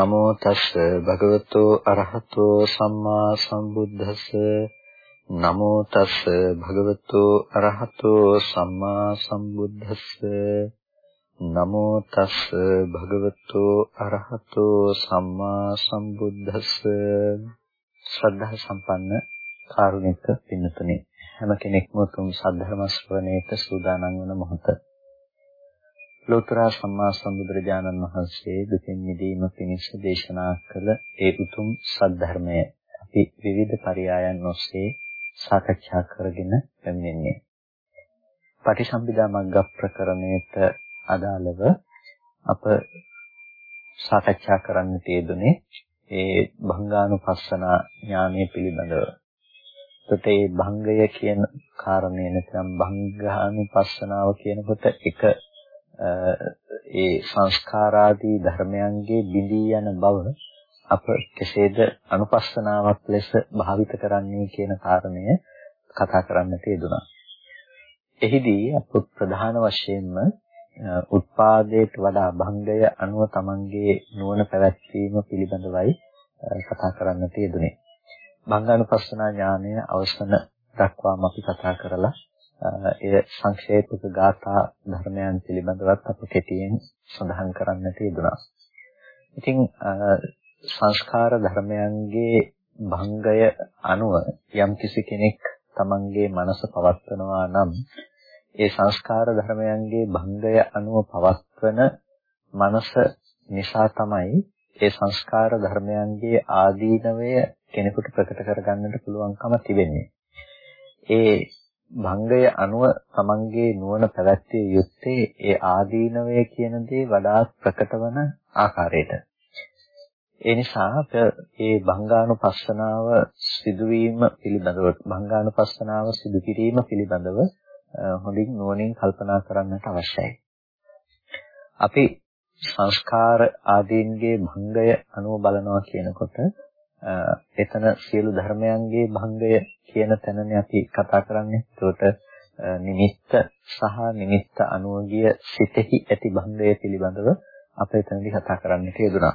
නමෝ තස් භගවතෝ අරහතෝ සම්මා සම්බුද්දස්ස. නමෝ තස් භගවතෝ අරහතෝ සම්මා සම්බුද්දස්ස. නමෝ තස් භගවතෝ අරහතෝ සම්මා සම්බුද්දස්ස. ශ්‍රද්ධා සම්පන්න කාරුණික පින්නතුනේ හැම කෙනෙක්ම තුම් සද්ධර්ම ශ්‍රවණයට සූදානම් වන මොහොත ලෝතර සම්මා සම්බුදුරජාණන් වහන්සේ දුකින් මිදීම පිණිස දේශනා කළ ඒ උතුම් සද්ධර්මය අපි විවිධ පරයයන් ඔස්සේ සාකච්ඡා කරගෙන පැමිණෙන්නේ. පටිසම්භිදා මග්ග ප්‍රකරණයට අදාළව අප සාකච්ඡා කරන්න තියදුනේ ඒ භංගානුපස්සන ඥානය පිළිබඳව. එතකොට මේ භංගය කියන කාරණය නැත්නම් භංගානුපස්සනාව කියනකොට එක ඒ සංස්කාරාදී ධර්මයන්ගේ බිඳී යන බව අප කෙසේද අනුපස්සනාවක් ලෙස භාවිත කරන්නේ කියන කාරණය කතා කරන්නට යෙදුණා. එහිදී අප ප්‍රධාන වශයෙන්ම උත්පාදයට වඩා භංගය අනුව තමන්ගේ නුවණ පැවැත්වීම පිළිබඳවයි කතා කරන්නට යෙදුනේ. භංගානුපස්සනා ඥානය අවසන දක්වාම අපි කතා කරලා එය සංක්ෂේපක ගාථා ධර්මයන් පිළිබඳවත් අප කෙටියෙන් සඳහන් කරන්නට යෙදුණා. ඉතින් සංස්කාර ධර්මයන්ගේ භංගය අනුව යම් කිසි කෙනෙක් තමන්ගේ මනස පවත්වනවා නම් ඒ සංස්කාර ධර්මයන්ගේ භංගය අනුව පවත්වන මනස නිසා තමයි ඒ සංස්කාර ධර්මයන්ගේ ආදීනවය කෙනෙකුට ප්‍රකට කරගන්නට පුළුවන්කම තිබෙන්නේ. ඒ භංගය අනුව තමන්ගේ නුවණ පැවැත්විය යුත්තේ ඒ ආදීනවය කියන දේ වඩා ප්‍රකට වන ආකාරයට. ඒ නිසා ඒ භංගානුපස්සනාව සිදුවීම පිළිබඳව භංගානුපස්සනාව සිදු කිරීම පිළිබඳව හොඳින් නුවණින් කල්පනා කරන්නට අවශ්‍යයි. අපි සංස්කාර ආදීන්ගේ භංගය අනුව බලනවා කියනකොට එතන සියලු ධර්මයන්ගේ භංගය කියන තැනනේ අපි කතා කරන්නේ. ඒකට නිමිත්ත සහ නිමිත්ත අනුවගිය සිතෙහි ඇති භංගය පිළිබඳව අප එතනදී කතා කරන්නට යෙදුනා.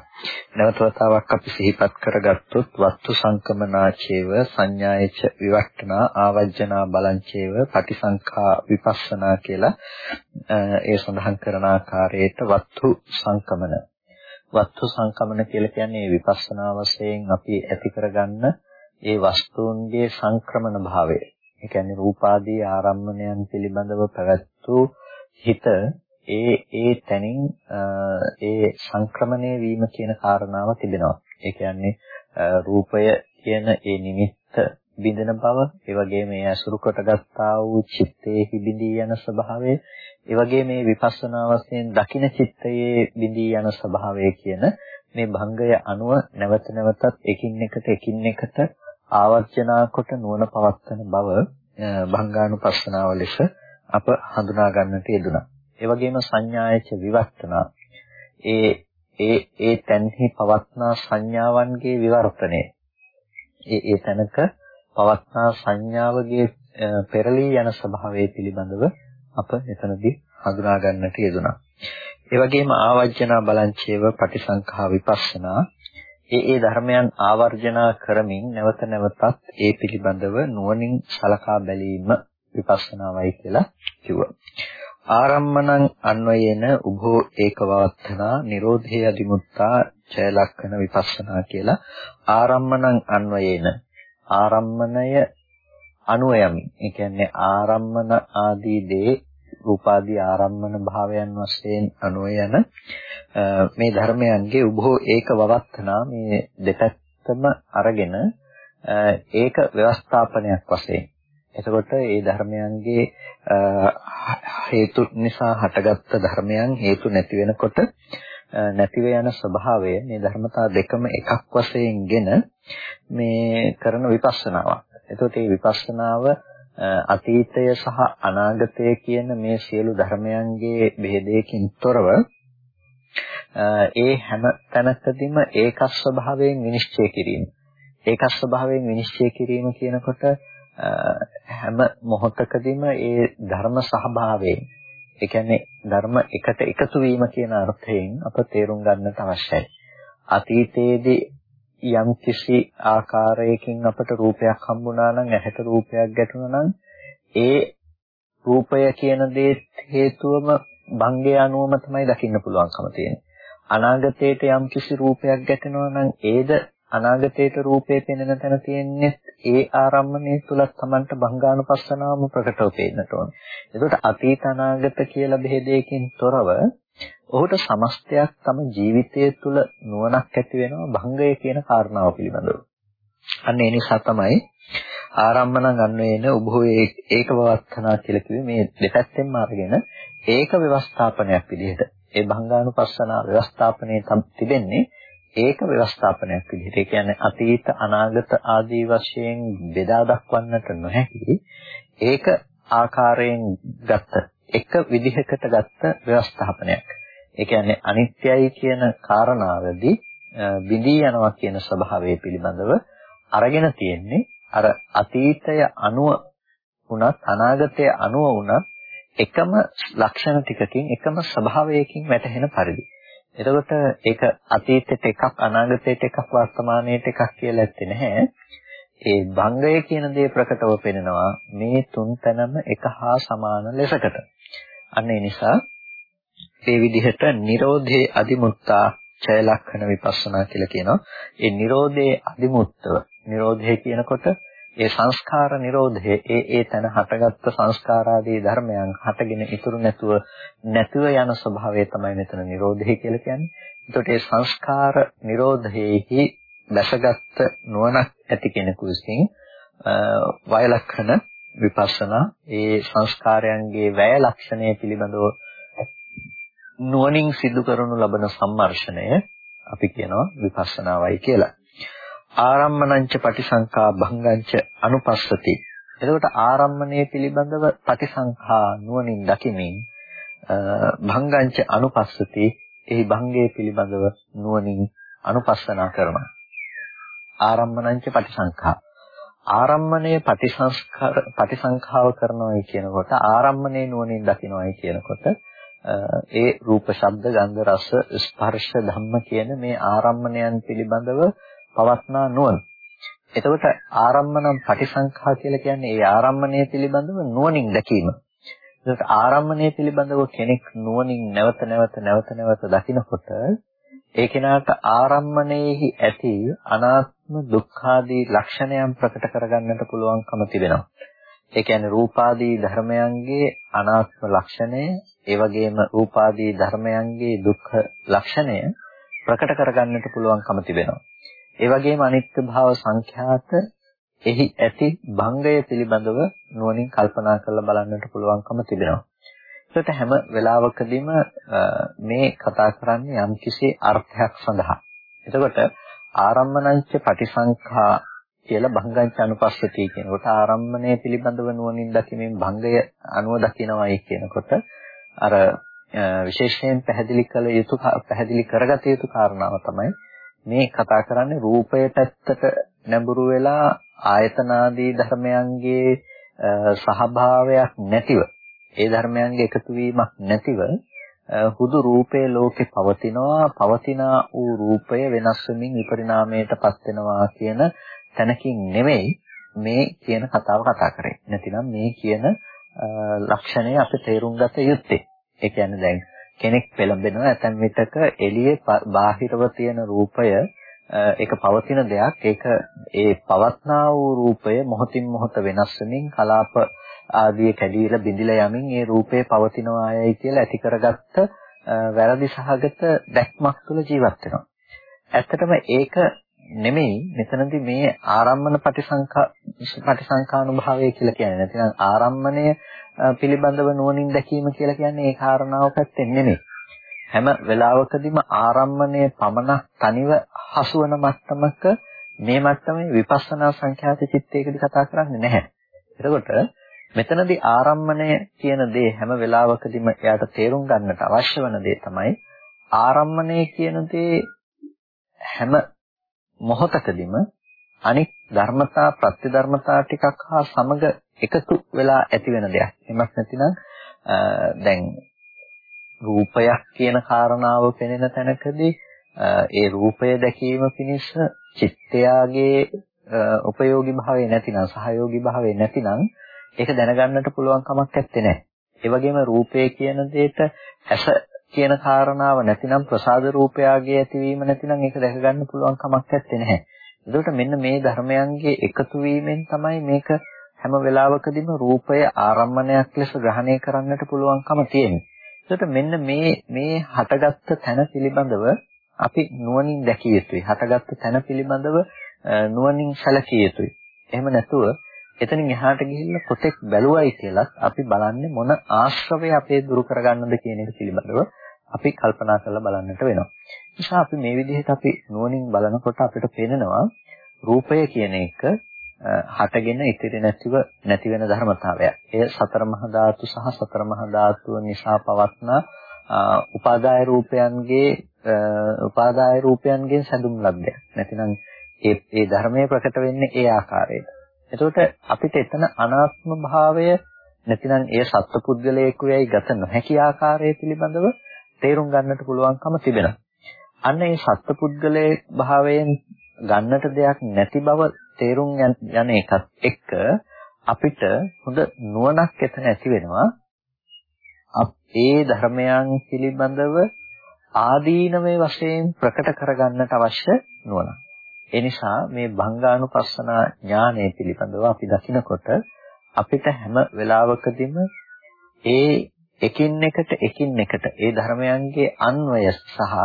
නැවත වතාවක් අපි සිහිපත් කරගත්තොත් වස්තු සංකමනාචේව සංඥායච විවට්ටනා ආවජ්ජනා බලංචේව පටිසංඛා විපස්සනා කියලා ඒ සඳහන් කරන ආකාරයට වස්තු සංකමන වස්තු සංකමන කියලා කියන්නේ විපස්සනා වශයෙන් අපි ඇති කරගන්න ඒ වස්තුන්ගේ සංක්‍රමණ භාවය. ඒ කියන්නේ රූපාදී ආරම්මණයන් පිළිබඳව පැවැත්වූ හිත ඒ ඒ තැනින් ඒ සංක්‍රමණය වීම කියන කාරණාව තිබෙනවා. ඒ කියන්නේ රූපය කියන ඒ නිමිත්ත බිඳෙන බව, ඒ වගේම මේ අසුරු කොටගත්තා වූ චිත්තයේ හිබිඳී යන ස්වභාවය, ඒ වගේම මේ විපස්සනා වශයෙන් දකින චිත්තයේ බිඳී යන ස්වභාවය කියන මේ භංගය අනුව නැවත නැවතත් එකින් එකට එකින් එකට ආවර්ජනා කොට නුවණ පවත්වන බව භංගානුපස්සනාව ලෙස අප හඳුනා ගන්නට යෙදුණා. ඒ වගේම සංඥායච විවර්තනා ඒ ඒ ඒ තන්හි පවත්නා සංඥාවන්ගේ විවර්තනය. ඒ ඒ තැනක පවත්නා සංඥාවගේ පෙරලී යන ස්වභාවය පිළිබඳව අප එතනදී හඳුනා ගන්නට යෙදුණා. ඒ වගේම ආවර්ජනා බලංචේව පටිසංඛා විපස්සනා ඒ ඒ ධර්මයන් ආවර්ජනා කරමින් නැවත නැවතත් ඒ පිළිබඳව නුවණින් සලකා බැලීම විපස්සනාවයි කියලා කිව්වා. ආරම්මණං අන්වයේන උභෝ ඒකවවත්තනා නිරෝධේ අදිමුත්තා ඡය ලක්ෂණ විපස්සනා කියලා ආරම්මණං අන්වයේන ආරම්මණය අනුයමි. ඒ කියන්නේ ආරම්මන ආදී දේ රූපාදී ආරම්මන භාවයන් වශයෙන් අනුව යන මේ ධර්මයන්ගේ උභෝ ඒක වවත්තනා මේ දෙපැත්තම අරගෙන ඒක ව්‍යවස්ථාපනයක් වශයෙන් එතකොට මේ ධර්මයන්ගේ හේතු නිසා හටගත්ත ධර්මයන් හේතු නැති වෙනකොට නැතිව යන ස්වභාවය මේ ධර්මතා දෙකම එකක් වශයෙන්ගෙන මේ කරන විපස්සනාවක්. එතකොට මේ විපස්සනාව අතීතය සහ අනාගතය කියන මේ සියලු ධර්මයන්ගේ ભેදයකින් තොරව ඒ හැම තැනකදීම ඒකස් ස්වභාවයෙන් විනිශ්චය කිරීම. ඒකස් ස්වභාවයෙන් විනිශ්චය කිරීම කියනකොට හැම මොහොතකදීම ඒ ධර්ම සහභාවයෙන් ඒ කියන්නේ ධර්ම එකට එකතු වීම කියන අර්ථයෙන් අප තේරුම් ගන්නට අවශ්‍යයි. අතීතයේදී යම් කිසි ආකාරයකින් අපට රූපයක් හම්බුණා නම් ඇහැට රූපයක් ගැටුණා නම් ඒ රූපය කියන දේ හේතුවම භංගය අනුවම තමයි දකින්න පුළුවන්කම තියෙන්නේ. අනාගතයට යම් කිසි රූපයක් ගැටෙනවා නම් ඒද අනාගතයට රූපේ පෙනෙන තැන තියෙන්නේ ඒ ආරම්මණය තුල තමන්ට භංගානුපස්සනාවම ප්‍රකටව පේන්නට ඕනේ. එතකොට අතීත අනාගත කියලා බෙහෙදයකින් තොරව ඔහුට සමස්තයක් තම ජීවිතය තුළ නුවණක් ඇති වෙනවා භංගය කියන කාරණාව පිළිබඳව. අන්න ඒ නිසා තමයි ආරම්මන ගන්නේන උභෝ ඒක වවත්තනා කියලා කිව්වේ මේ දෙපැත්තෙන්ම අරගෙන ඒක ව්‍යවස්ථාපනයක් විදිහට. ඒ භංගානුපස්සනා ව්‍යවස්ථාපනයේ තිබෙන්නේ ඒක ව්‍යවස්ථාපනයක් විදිහට. ඒ කියන්නේ අතීත අනාගත ආදී වශයෙන් බෙදා දක්වන්නට නොහැකි ඒක ආකාරයෙන් ගත්ත එක විදිහකට ගත්ත ව්‍යවස්ථාපනයක්. ඒ කියන්නේ අනිත්‍යයි කියන කාරණාවදී බිඳී යනවා කියන ස්වභාවය පිළිබඳව අරගෙන තියෙන්නේ අර අතීතය අනුව වුණත් අනාගතය අනුව වුණත් එකම ලක්ෂණ ටිකකින් එකම ස්වභාවයකින් වැටහෙන පරිදි. එතකොට ඒක අතීතයට එකක් අනාගතයට එකක් වර්තමානයට එකක් කියලා ඇත්තේ නැහැ. ඒ භංගය කියන දේ ප්‍රකටව පෙනෙනවා මේ තුන් තැනම එක හා සමාන ලෙසකට. අන්න ඒ නිසා ඒ විදිහට Nirodhe Adimutta ඡය ලක්ෂණ විපස්සනා කියලා කියනවා. ඒ Nirodhe Adimutව Nirodhe කියනකොට ඒ සංස්කාර නිරෝධය ඒ ඒ තැන හටගත්තු සංස්කාරාදී ධර්මයන් හටගෙන ඉතුරු නැතුව නැතුව යන ස්වභාවය තමයි මෙතන නිරෝධය කියලා කියන්නේ. එතකොට ඒ සංස්කාර නිරෝධයේහි දැසගත් නුවණක් ඇති කෙනෙකු විසින් වය ලක්ෂණ විපස්සනා ඒ සංස්කාරයන්ගේ වැය ලක්ෂණය පිළිබඳව නුවණින් සිදු කරනු ලබන සම්මර්ෂණය අපි කියනවා විපස්සනාවයි කියලා. ආරම්මණංච පටිසංඛා භංගංච අනුපස්සති. එතකොට ආරම්මණය පිළිබඳව පටිසංඛා නුවණින් දකිමින් භංගංච අනුපස්සති එහි භංගයේ පිළිබඳව නුවණින් අනුපස්සනා කරනවා. ආරම්මණංච පටිසංඛා ආරම්මණය පටිසංස්කාර පටිසංඛාව කරනවායි කියනකොට ආරම්මණය නුවණින් දකිනවායි කියනකොට ඒ රූප ශබ්ද ගන්ධ රස ස්පර්ශ ධම්ම කියන මේ ආරම්මණයන් පිළිබඳව පවත්නා නුවණ. එතකොට ආරම්මනම් පටිසංඛා කියලා කියන්නේ ඒ ආරම්මණය පිළිබඳව නුවණින් දැකීම. එතකොට ආරම්මණය පිළිබඳව කෙනෙක් නුවණින් නැවත නැවත නැවත නැවත දකිනකොට ඒ කෙනාට ආරම්මණයෙහි ඇති අනාත්ම දුක්ඛාදී ලක්ෂණයන් ප්‍රකට කරගන්නට පුළුවන්කම තිබෙනවා. ඒ කියන්නේ රූපාදී ධර්මයන්ගේ අනාත්ම ලක්ෂණය, ඒ වගේම රූපාදී ධර්මයන්ගේ දුක්ඛ ලක්ෂණය ප්‍රකට කරගන්නට පුළුවන්කම තිබෙනවා. ඒ වගේම අනිත්‍ය භාව සංඛ්‍යාත එහි ඇති භංගය පිළිබඳව නුවණින් කල්පනා කරලා බලන්නට පුළුවන්කම තිබෙනවා. ඒකට හැම වෙලාවකදීම මේ කතා කරන්නේ යම්කිසි අර්ථයක් සඳහා. එතකොට ආරම්මණංච පටිසංඛා කියලා භංගංච අනුපස්සතිය කියනකොට ආරම්මණය පිළිබඳව නුවණින් දකිමින් භංගය අනුව දකිනවයි කියනකොට අර විශේෂයෙන් පැහැදිලි කළ යුතු පැහැදිලි කරගත යුතු කාරණාව තමයි මේ කතා කරන්නේ රූපය පැත්තට නැඹුරු වෙලා ආයතනාදී ධර්මයන්ගේ සහභාවයක් නැතිව ඒ ධර්මයන්ගේ එකතු වීමක් නැතිව හුදු රූපේ ලෝකේ පවතිනවා පවතිනා වූ රූපය වෙනස් වෙමින් විපරිණාමයටපත් වෙනවා කියන තැනකින් නෙමෙයි මේ කියන කතාව කතා කරන්නේ. නැතිනම් මේ කියන ලක්ෂණය අපි තේරුම් ගත යුත්තේ. ඒ කියන්නේ දැන් කෙනෙක් පෙළඹෙනවා ඇතැම් විටක එළියේ බාහිරව තියෙන රූපය ඒක පවතින දෙයක් ඒක ඒ පවත්නා වූ රූපය මොහොතින් මොහොත වෙනස් වෙමින් කලාප ආදී කැඩීලා බිඳිලා යමින් ඒ රූපේ පවතිනවායයි කියලා ඇති කරගත්ත වැරදි සහගත දැක්මක් තුළ ජීවත් වෙනවා. ඇත්තටම ඒක නෙමෙයි මෙතනදී මේ ආරම්මන පටිසංඛා පටිසංඛානුභාවය කියලා කියන්නේ. නැතිනම් ආරම්මණය පිළිබඳව නුවණින් දැකීම කියලා කියන්නේ ඒ කාරණාව පැත්තෙන් නෙමෙයි. හැම වෙලාවකදීම ආරම්මණය පමණ තනිව හසුවන මට්ටමක මේ මට්ටමේ විපස්සනා සංඛ්‍යාත චිත්තයකදී කතා කරන්නේ නැහැ. එතකොට මෙතනදී ආරම්මණය කියන දේ හැම වෙලාවකදීම එයාට තේරුම් ගන්නට අවශ්‍ය වන දේ තමයි ආරම්මණය කියන දේ හැම මොහොතකදීම අනික් ධර්මතා ප්‍රත්‍යධර්මතා ටිකක් හා සමග එකතු වෙලා ඇති වෙන දෙයක්. එමත් නැතිනම් දැන් රූපයක් කියන කාරණාව පෙනෙන තැනකදී ඒ රූපය දැකීම පිණිස චිත්තයාගේ උපයෝගී භාවය නැතිනම් සහයෝගී භාවය නැතිනම් ඒක දැනගන්නට පුළුවන් කමක් නැත්තේ. ඒ වගේම රූපය කියන දෙයට ඇස කියන කාරණාව නැතිනම් ප්‍රසාද රූපයාගේ ඇතිවීම නැතිනම් ඒක දැක ගන්න පුළුවන් කමක් නැත්තේ නැහැ. එතකොට මෙන්න මේ ධර්මයන්ගේ එකතු වීමෙන් තමයි මේක හැම වෙලාවකදීම රූපය ආරම්මණයක් ලෙස ග්‍රහණය කරන්නට පුළුවන්කම තියෙන්නේ. එතකොට මෙන්න මේ මේ හටගත්ත තැන පිළිබඳව අපි නුවණින් දැකිය යුතුයි. හටගත්ත තැන පිළිබඳව නුවණින් සැලකිය යුතුයි. එහෙම නැතුව එතනින් එහාට ගිහිල්ලා කොටෙක් බැලුවයි කියලත් අපි බලන්නේ මොන ආශ්‍රවය අපේ දුරු කරගන්නද කියන එක පිළිබඳව අපි කල්පනා කරලා බලන්නට වෙනවා. නිසා අපි මේ විදිහට අපි නුවණින් බලනකොට අපිට පේනවා රූපය කියන එක හටගෙන ඉතිරි නැතිව නැති වෙන ධර්මතාවයක්. එය සතර මහා ධාතු සහ සතර මහා ධාතුව නිසා පවත්නා උපාදාය රූපයන්ගේ උපාදාය රූපයන්ගෙන් සැඳුම් ලබ්ධයක්. නැතිනම් ඒ ඒ ධර්මයේ ප්‍රකට වෙන්නේ ඒ ආකාරයට. එතකොට අපිට එතන අනාත්ම භාවය නැතිනම් ඒ සත්පුද්ගලයෙකුයයි ගත නොහැකි ආකාරය පිළිබඳව තේරුම් ගන්නට පුළුවන්කම තිබෙනවා. අන්න ඒ සත්පුද්ගලයේ භාවයෙන් ගන්නට දෙයක් නැති බව තේරුම් යන එකත් එක්ක අපිට හොඳ නුවණක් එතන ඇති වෙනවා. ඒ ධර්මයන් පිළිබඳව ආදීනමේ වශයෙන් ප්‍රකට කරගන්නට අවශ්‍ය නුවණ. ඒ නිසා මේ භංගානුපස්සන ඥානය පිළිබඳව අපි දකිනකොට අපිට හැම වෙලාවකදීම ඒ එකින් එකට එකින් එකට ඒ ධර්මයන්ගේ අන්වය සහ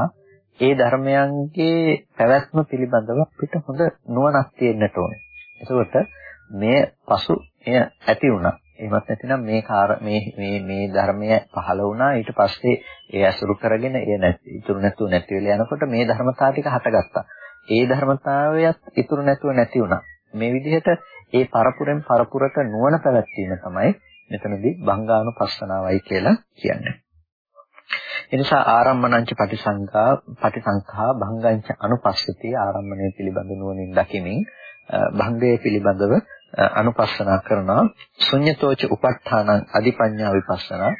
ඒ ධර්මයන්ගේ පැවැත්ම පිළිබඳව අපිට හොඳ නුවණක් තියෙන්නට ඕනේ. එතකොට මේ පසු එය ඇති වුණා. එහෙමත් නැතිනම් මේ කාර මේ මේ මේ ධර්මය පහළ වුණා ඊට පස්සේ ඒ අසුරු කරගෙන ඒ නැති ඉතුරු නැතුව නැති වෙලා යනකොට මේ ධර්මතාව ටික හටගත්තා. ඒ ධර්මතාවයත් ඉතුරු නැතුව නැති වුණා. මේ විදිහට ඒ පරපුරෙන් පරපුරට නුවණ පැවැත්වීම තමයි මෙතනදී බංගානුපස්සනාවයි කියලා කියන්නේ. එනිසා ආරම්මණංච පටිසංඛා පටිසංඛා භංගංච අනුපස්සති ආරම්මණය පිළිබඳ නුවණින් දකිමින් භංගය පිළිබඳව අනුපස්සනා කරනවා ශුන්්‍යතෝච උපට්ඨානං අධිපඤ්ඤා විපස්සනා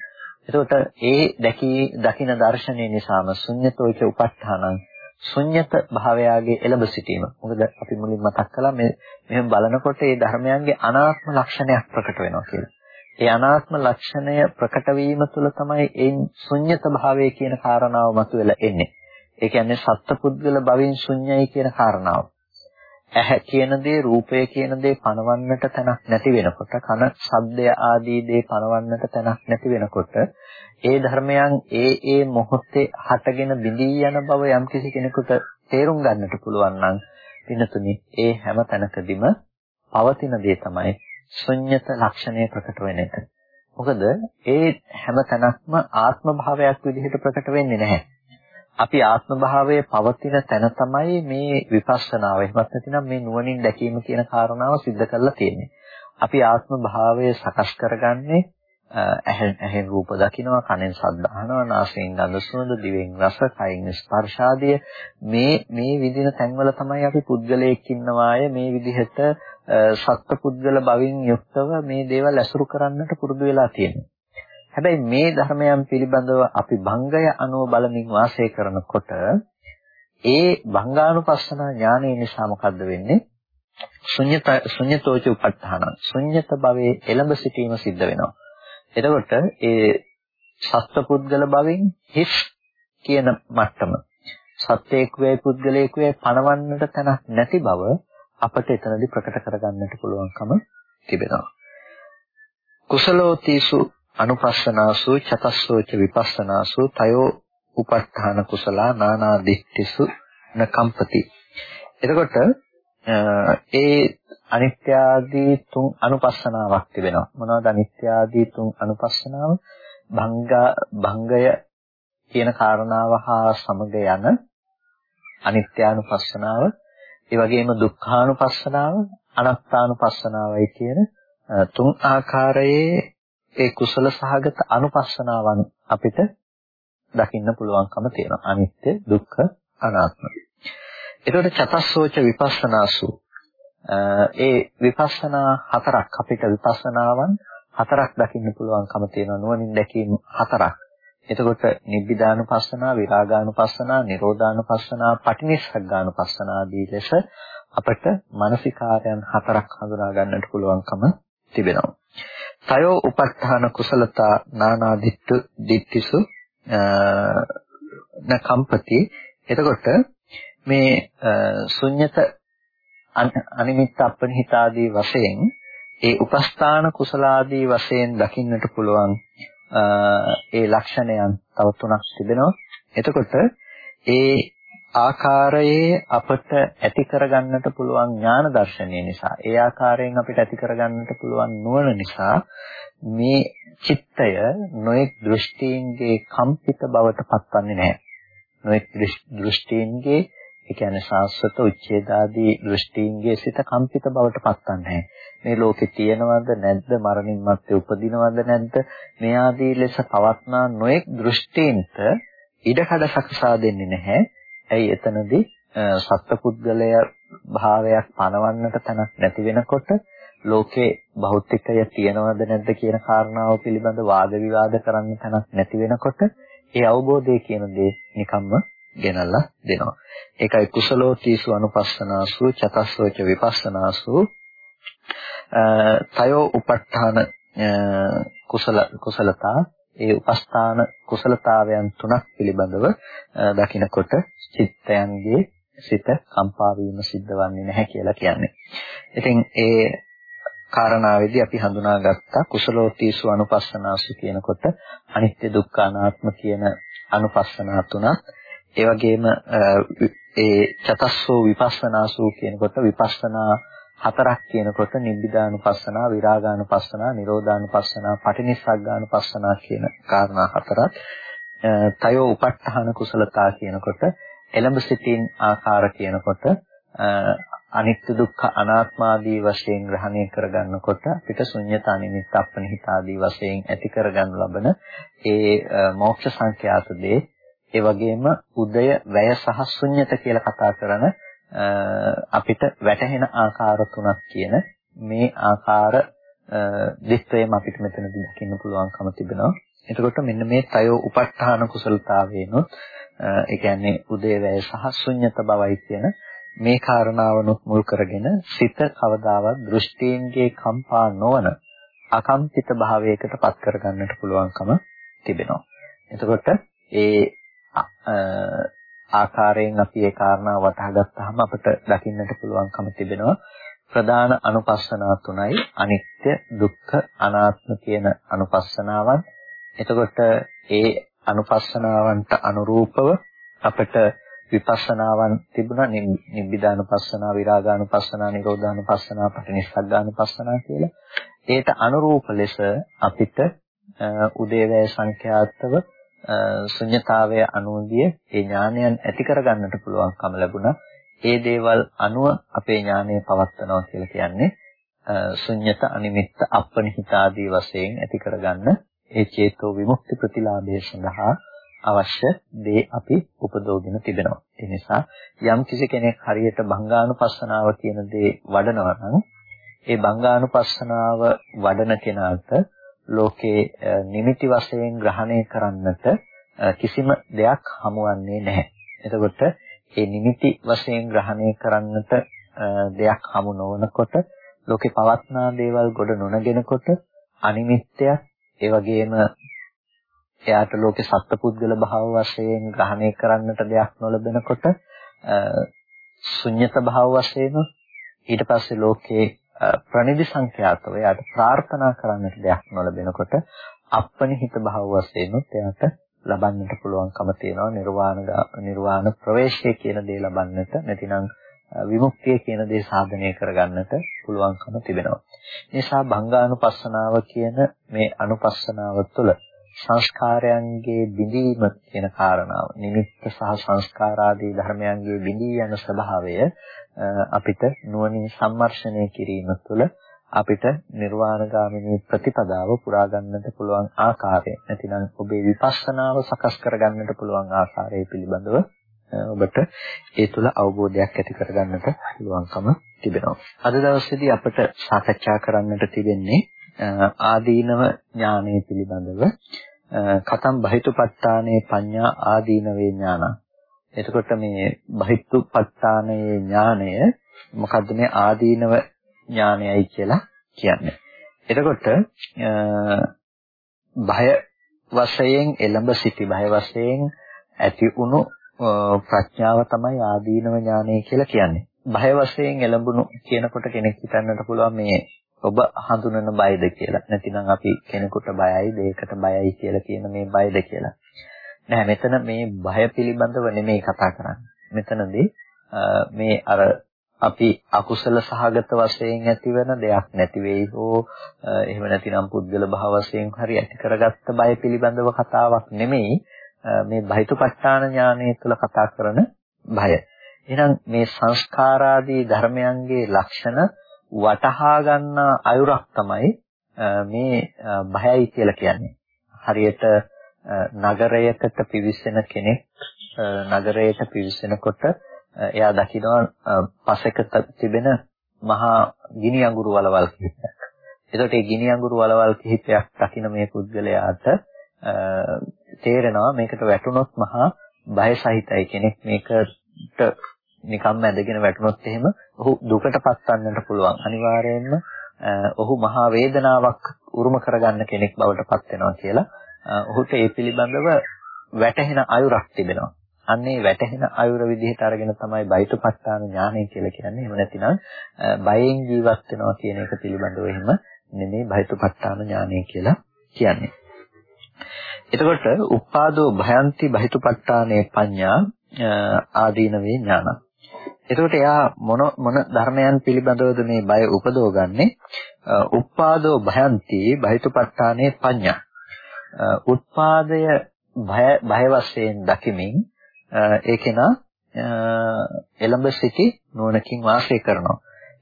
එතකොට ඒ දැකී දකින දර්ශනය නිසාම ශුන්්‍යතෝච උපට්ඨානං ශුන්්‍යත භාවයාගේ එළඹ සිටීම. මොකද අපි මුලින් මතක් කළා මේ මෙහෙම බලනකොට ඒ ධර්මයන්ගේ අනාත්ම ලක්ෂණයක් ප්‍රකට වෙනවා කියලා. ඒ අනාත්ම ලක්ෂණය ප්‍රකට වීම තුළ තමයි ඒ ශුන්්‍යත භාවය කියන කාරණාව මතුවලා එන්නේ. ඒ කියන්නේ සත්පුද්ගල භවෙන් ශුන්‍යයි කියන කාරණාව. ඇහැ කියන දේ රූපය කියන දේ පනවන්නට තැනක් නැති වෙනකොට කන ශබ්දය ආදී දේ පනවන්නට තැනක් නැති වෙනකොට ඒ ධර්මයන් ඒ ඒ මොහොතේ හටගෙන බිඳී යන බව යම්කිසි කෙනෙකුට තේරුම් ගන්නට පුළුවන් නම් පින්නතුනි ඒ හැම තැනකදීම පවතින දේ තමයි ශුන්්‍යත ලක්ෂණය ප්‍රකට වෙන එක. මොකද ඒ හැම තැනක්ම ආත්ම භාවයක් විදිහට ප්‍රකට වෙන්නේ නැහැ. අපි ආත්ම භාවයේ පවතින තැන තමයි මේ විපස්සනාව. එහෙමත් නැතිනම් මේ නුවණින් දැකීම කියන කාරණාව सिद्ध කරලා තියෙන්නේ. අපි ආත්ම භාවය සකස් කරගන්නේ ඇහෙන් ඇහෙන් රූප දකිනවා කනෙන් ශබ්ද අහනවා නාසයෙන් ගඳ සුවඳ දිවෙන් රස කයින් ස්පර්ශාදිය මේ මේ විදින තැන්වල තමයි අපි පුද්ගලයෙක් ඉන්නවාය මේ විදිහට සත්ත්ව පුද්ගල භවින් යුක්තව මේ දේවල් ඇසුරු කරන්නට පුරුදු වෙලා තියෙනවා. හැබැයි මේ ධර්මයන් පිළිබඳව අපි භංගය අනුව බලමින් වාසය කරනකොට ඒ භංගානුපස්සන ඥානය නිසා මොකද්ද වෙන්නේ? ශුන්‍යත ශුන්‍යතෝච උපට්ඨාන ශුන්‍යත භවයේ එළඹ සිටීම සිද්ධ වෙනවා. එතකොට ඒ සත්පුද්ගල භවෙන් හිස් කියන මට්ටම සත්‍යයක් වේ පුද්ගලයෙක් වේ පණවන්නට තැනක් නැති බව අපට එතනදී ප්‍රකට කරගන්නට පුළුවන්කම තිබෙනවා. කුසලෝතිසු අනුපස්සනාසු චතස්සෝච විපස්සනාසු තයෝ උපට්ඨාන කුසලා නානා දිට්ඨිසු නකම්පති. එතකොට ඒ අනිත්‍ය ආදී තුන් අනුපස්සනාවක් තිබෙනවා. මොනවද අනිත්‍ය ආදී තුන් අනුපස්සනාව? භංග භංගය කියන කාරණාව හා සමග යන අනිත්‍යානුපස්සනාව, ඒ වගේම දුක්ඛානුපස්සනාව, අනාත්මානුපස්සනාවයි කියන තුන් ආකාරයේ ඒ කුසල සහගත අනුපස්සනාවන් අපිට දකින්න පුළුවන්කම තියෙනවා. අනිත්‍ය, දුක්ඛ, අනාත්ම. එතකොට චතස්සෝච විපස්සනාසු ඒ විපස්සනා හතරක් අපිට විපස්සනාවන් හතරක් දකින්න පුළුවන්කම තියෙනවා නුවණින් දැකීම හතරක්. එතකොට නිබ්බිදානුපස්සනා, විරාගානුපස්සනා, නිරෝධානුපස්සනා, පටිනිස්සග්ගානුපස්සනා ආදී ලෙස අපට මානසිකාරයන් හතරක් හඳුනා ගන්නට පුළුවන්කම තිබෙනවා. තයෝ උපත්ථාන කුසලතා නානාදිත්තු දිට්ඨිසු න කම්පති එතකොට මේ ශුන්්‍යත අනිමිත්ත අපනිහිතාදී වශයෙන් ඒ උපස්ථාන කුසලාදී වශයෙන් දකින්නට පුළුවන් ඒ ලක්ෂණයන් තව තුනක් තිබෙනවා. එතකොට ඒ ආකාරයේ අපට ඇති කරගන්නට පුළුවන් ඥාන දර්ශනය නිසා ඒ ආකාරයෙන් අපිට ඇති කරගන්නට පුළුවන් නුවණ නිසා මේ චිත්තය නොඑක් දෘෂ්ටීන්ගේ කම්පිත බවට පත්වන්නේ නැහැ. නොඑක් දෘෂ්ටීන්ගේ ඒ කියන්නේ සාස්වත උච්ඡේදාදී දෘෂ්ටීන්ගේ සිත කම්පිත බවට පත්වන්නේ මේ ලෝකේ තියෙනවද නැද්ද මරණින් මත්තේ උපදිනවද නැද්ද මේ ආදී ලෙස පවත්නා නොඑක් දෘෂ්ටීන්ට ඉඩකඩ සකසා දෙන්නේ නැහැ. ඇයි එතනදී සත්පුද්ගලය භාවයක් පනවන්නට තැනක් නැති වෙනකොට ලෝකේ භෞතිකය තියෙනවද නැද්ද කියන කාරණාව පිළිබඳ වාද විවාද කරන්න තැනක් නැති වෙනකොට ඒ අවබෝධය කියන දේ නිකම්ම ගෙනල්ලා දෙනවා. ඒකයි කුසලෝතිසු අනුපස්සනාසු චතස්සෝච විපස්සනාසු තයෝ උපට්ඨාන කුසල කුසලතා ඒ උපස්ථාන කුසලතාවයන් තුනක් පිළිබඳව දකිනකොට චිත්තයන්ගේ සිත කම්පා වීම සිද්ධ වන්නේ නැහැ කියලා කියන්නේ. ඉතින් ඒ කාරණාවේදී අපි හඳුනාගත්තා කුසලෝතිසු අනුපස්සනාසු කියනකොට අනිත්‍ය දුක්ඛ අනාත්ම කියන අනුපස්සනා තුනක් ඒ වගේම ඒ චතස්සෝ විපස්සනාසු කියනකොට විපස්සනා හතරක් කියනකොට නිබ්බිදානුපස්සනා, විරාගානුපස්සනා, නිරෝධානුපස්සනා, පටිනිස්සග්ගානුපස්සනා කියන කාරණා හතරක්. තයෝ උපට්ඨාන කුසලතා කියනකොට එළඹ සිටින් ආකාර කියනකොට අනිත්‍ය දුක්ඛ අනාත්ම ආදී වශයෙන් ග්‍රහණය කරගන්නකොට අපිට ශුන්්‍යත අනිමිත්ත අපනිහිත ආදී වශයෙන් ඇති කරගනු ලබන ඒ මෝක්ෂ සංඛ්‍යාත දේ ඒ වගේම උදය වැය සහ ශුන්්‍යත කියලා කතා කරන අපිට වැටහෙන ආකාර තුනක් කියන මේ ආකාර දිස්ත්‍රයම අපිට මෙතනදී දකින්න පුළුවන්කම තිබෙනවා. එතකොට මෙන්න මේ තයෝ උපට්ඨාන කුසලතාවේනොත් ඒ කියන්නේ උදේ වැය සහ ශුන්්‍යත බවයි කියන මේ කාරණාවනොත් මුල් කරගෙන සිත කවදාවත් දෘෂ්ටීන්ගේ කම්පා නොවන අකම්පිත භාවයකට පත් කරගන්නට පුළුවන්කම තිබෙනවා. එතකොට ඒ ආකාරයෙන් අපි ඒ කාරණාව වටහා ගත්තාම අපිට දකින්නට පුළුවන්කම තිබෙනවා. ප්‍රධාන අනුපස්සනා තුනයි. අනිත්‍ය දුක්ඛ අනාත්ම කියන අනුපස්සනාවන්. එතකොට ඒ අනුපස්සනාවන්ට අනුරූපව අපිට විපස්සනාවන් තිබුණා. නිබ්බිදානුපස්සනා විරාගානුපස්සනා නිරෝධානුපස්සනා පටිනිස්සග්ගානුපස්සනා කියලා. ඒට අනුරූප ලෙස අපිට උදේවැය සංඛ්‍යාතව ශුන්්‍යතාවය අනුගිය ඒ ඥානයන් ඇති කරගන්නට පුළුවන්කම ලැබුණා. ඒ දේවල් අනුව අපේ ඥානය පවත්නවා කියලා කියන්නේ ශුන්්‍යත අනිමිත්ත අපනිහිත ආදී වශයෙන් ඇති කරගන්න ඒ චේතෝ විමුක්ති ප්‍රතිලාභය සඳහා අවශ්‍ය දේ අපි උපදෝගෙන තිබෙනවා. ඒ නිසා යම් කිසි කෙනෙක් හරියට බංගානුපස්සනාව කියන දේ වඩනවා නම් ඒ බංගානුපස්සනාව වඩන කෙනාට ලෝකේ නිමිති වශයෙන් ග්‍රහණය කරන්නට කිසිම දෙයක් හමුවන්නේ නැහැ. එතකොට මේ නිමිති වශයෙන් ග්‍රහණය කරන්නට දෙයක් හමු නොවනකොට ලෝකේ පවත්නා දේවල් ගොඩ නොනගෙනකොට අනිමිත්‍යයක් ඒ වගේම එයාට ලෝකේ සත්පුද්ගල භාව වශයෙන් ග්‍රහණය කරන්නට දෙයක් නොලබනකොට ශුන්්‍යත භාව වශයෙන් ඊට පස්සේ ලෝකේ ප්‍රනිදි සංඛ්‍යාතව එයාට ප්‍රාර්ථනා කරන්නට දෙයක් නොලැබෙනකොට අපනිහිත භාව වශයෙන් එයාට ලබන්නට පුළුවන්කම තියෙනවා නිර්වාණ නිර්වාණ ප්‍රවේශය කියන දේ ලබන්නට නැතිනම් විමුක්තිය කියන දේ සාධනය කරගන්නට පුළුවන්කම තිබෙනවා. නිසා භංගානුපස්සනාව කියන මේ අනුපස්සනාව තුළ සංස්කාරයන්ගේ බිඳීම කියන කාරණාව නිමිත්ත සහ සංස්කාර ආදී ධර්මයන්ගේ බිඳී යන ස්වභාවය අපිට නුවණින් සම්මර්ෂණය කිරීම තුළ අපිට නිර්වාණගාමිනී ප්‍රතිපදාව පුරා ගන්නට පුළුවන් ආකාරය නැතිනම් ඔබේ විපස්සනාව සකස් කර ගන්නට පුළුවන් ආකාරය පිළිබඳව ඔබට ඒ තුළ අවබෝධයක් ඇති කරගන්නට පුළුවන්කම තිබෙනවා. අද දවසේදී අපිට සාකච්ඡා කරන්නට තිබෙන්නේ ආදීනව ඥානය පිළිබඳව කතම් බහිතුපත්තානේ පඤ්ඤා ආදීනවේ ඥාන. එතකොට මේ බහිතුපත්තානේ ඥානය මොකද්ද මේ ආදීනව ඥානයයි කියලා කියන්නේ. එතකොට භය වශයෙන් එළඹ සිටි භය වශයෙන් ඇති වුණු ප්‍රඥාව තමයි ආදීනව ඥානය කියලා කියන්නේ. භය වශයෙන් එළඹුණු කියනකොට කෙනෙක් හිතන්නට පුළුවන් මේ ඔබ හඳුනන බයද කියලා. නැතිනම් අපි කෙනෙකුට බයයි, දෙයකට බයයි කියලා කියන මේ බයද කියලා. නෑ මෙතන මේ බය පිළිබඳව නෙමෙයි කතා කරන්නේ. මෙතනදී මේ අර අපි අකුසල සහගත වශයෙන් ඇතිවෙන දෙයක් නැති වෙයි හෝ එහෙම නැතිනම් පුද්ගල භාව වශයෙන් හරි ඇති කරගත්ත බය පිළිබඳව කතාවක් නෙමෙයි මේ බහිතුපත්ඨාන ඥානය තුළ කතා කරන බය. එහෙනම් මේ සංස්කාරාදී ධර්මයන්ගේ ලක්ෂණ වටහා ගන්න අයුරක් තමයි මේ බයයි කියලා කියන්නේ. හරියට නගරයකට පිවිසෙන කෙනෙක් නගරයට පිවිසෙනකොට එයා දකිනවා පසෙක තිබෙන මහා ගිනි අඟුරු වලවල් කිහිපයක්. එතකොට මේ ගිනි අඟුරු වලවල් කිහිපයක් දකින මේ පුද්ගලයාට තේරෙනවා මේකට වැටුනොත් මහා බය සහිතයි කෙනෙක් මේකට නිකම්ම ඇදගෙන වැටුනොත් එහෙම ඔහු දුකටපත් වන්නට පුළුවන්. අනිවාර්යයෙන්ම ඔහු මහා වේදනාවක් උරුම කරගන්න කෙනෙක් බවට පත් වෙනවා කියලා ඔහුට ඒ පිළිබඳව වැටහෙන අයුරක් තිබෙනවා. අන්නේ වැටහෙන අයුර විදිහට අරගෙන තමයි බයිතපත්තාන ඥානය කියලා කියන්නේ. එහෙම නැතිනම් බයෙන් ජීවත් වෙනවා කියන එක පිළිබඳව එහෙම නෙමෙයි බයිතපත්තාන ඥානය කියලා කියන්නේ. එතකොට උපාදෝ භයන්ති බහිතුපත්තානේ පඤ්ඤා ආදීනවේ ඥාන. එතකොට එයා මොන මොන ධර්මයන් පිළිබඳවද මේ බය උපදවගන්නේ? උපාදෝ භයන්ති බහිතුපත්තානේ පඤ්ඤා. උත්පාදය භය භය වශයෙන් දකිමින් ඒ කෙනා එළඹ සිටි නුවණකින් වාසය කරනවා.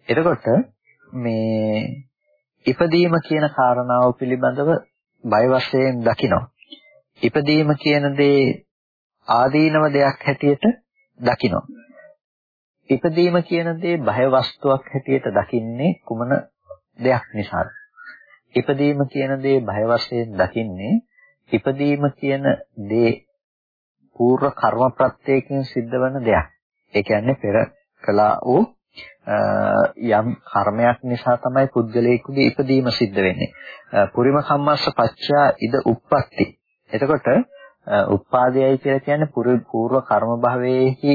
එතකොට මේ ඉපදීම කියන කාරණාව පිළිබඳව බය වශයෙන් දකිනවා. ඉපදීම කියන දේ ආදීනව දෙයක් හැටියට දකිනවා. ඉපදීම කියන දේ බය වස්තුවක් හැටියට දකින්නේ කුමන දෙයක් නිසාද? ඉපදීම කියන දේ බය වශයෙන් දකින්නේ ඉපදීම කියන දේ පූර්ව කර්ම ප්‍රත්‍යයෙන් සිද්ධ වෙන දෙයක්. ඒ කියන්නේ පෙර කළා වූ යම් කර්මයක් නිසා තමයි පුද්ගලයෙකුගේ ඉපදීම සිද්ධ වෙන්නේ. පුරිම කම්මස්ස පච්චා ඉද උප්පත්ති. එතකොට උපාදයයි කියලා කියන්නේ පූර්ව කර්ම භවයේහි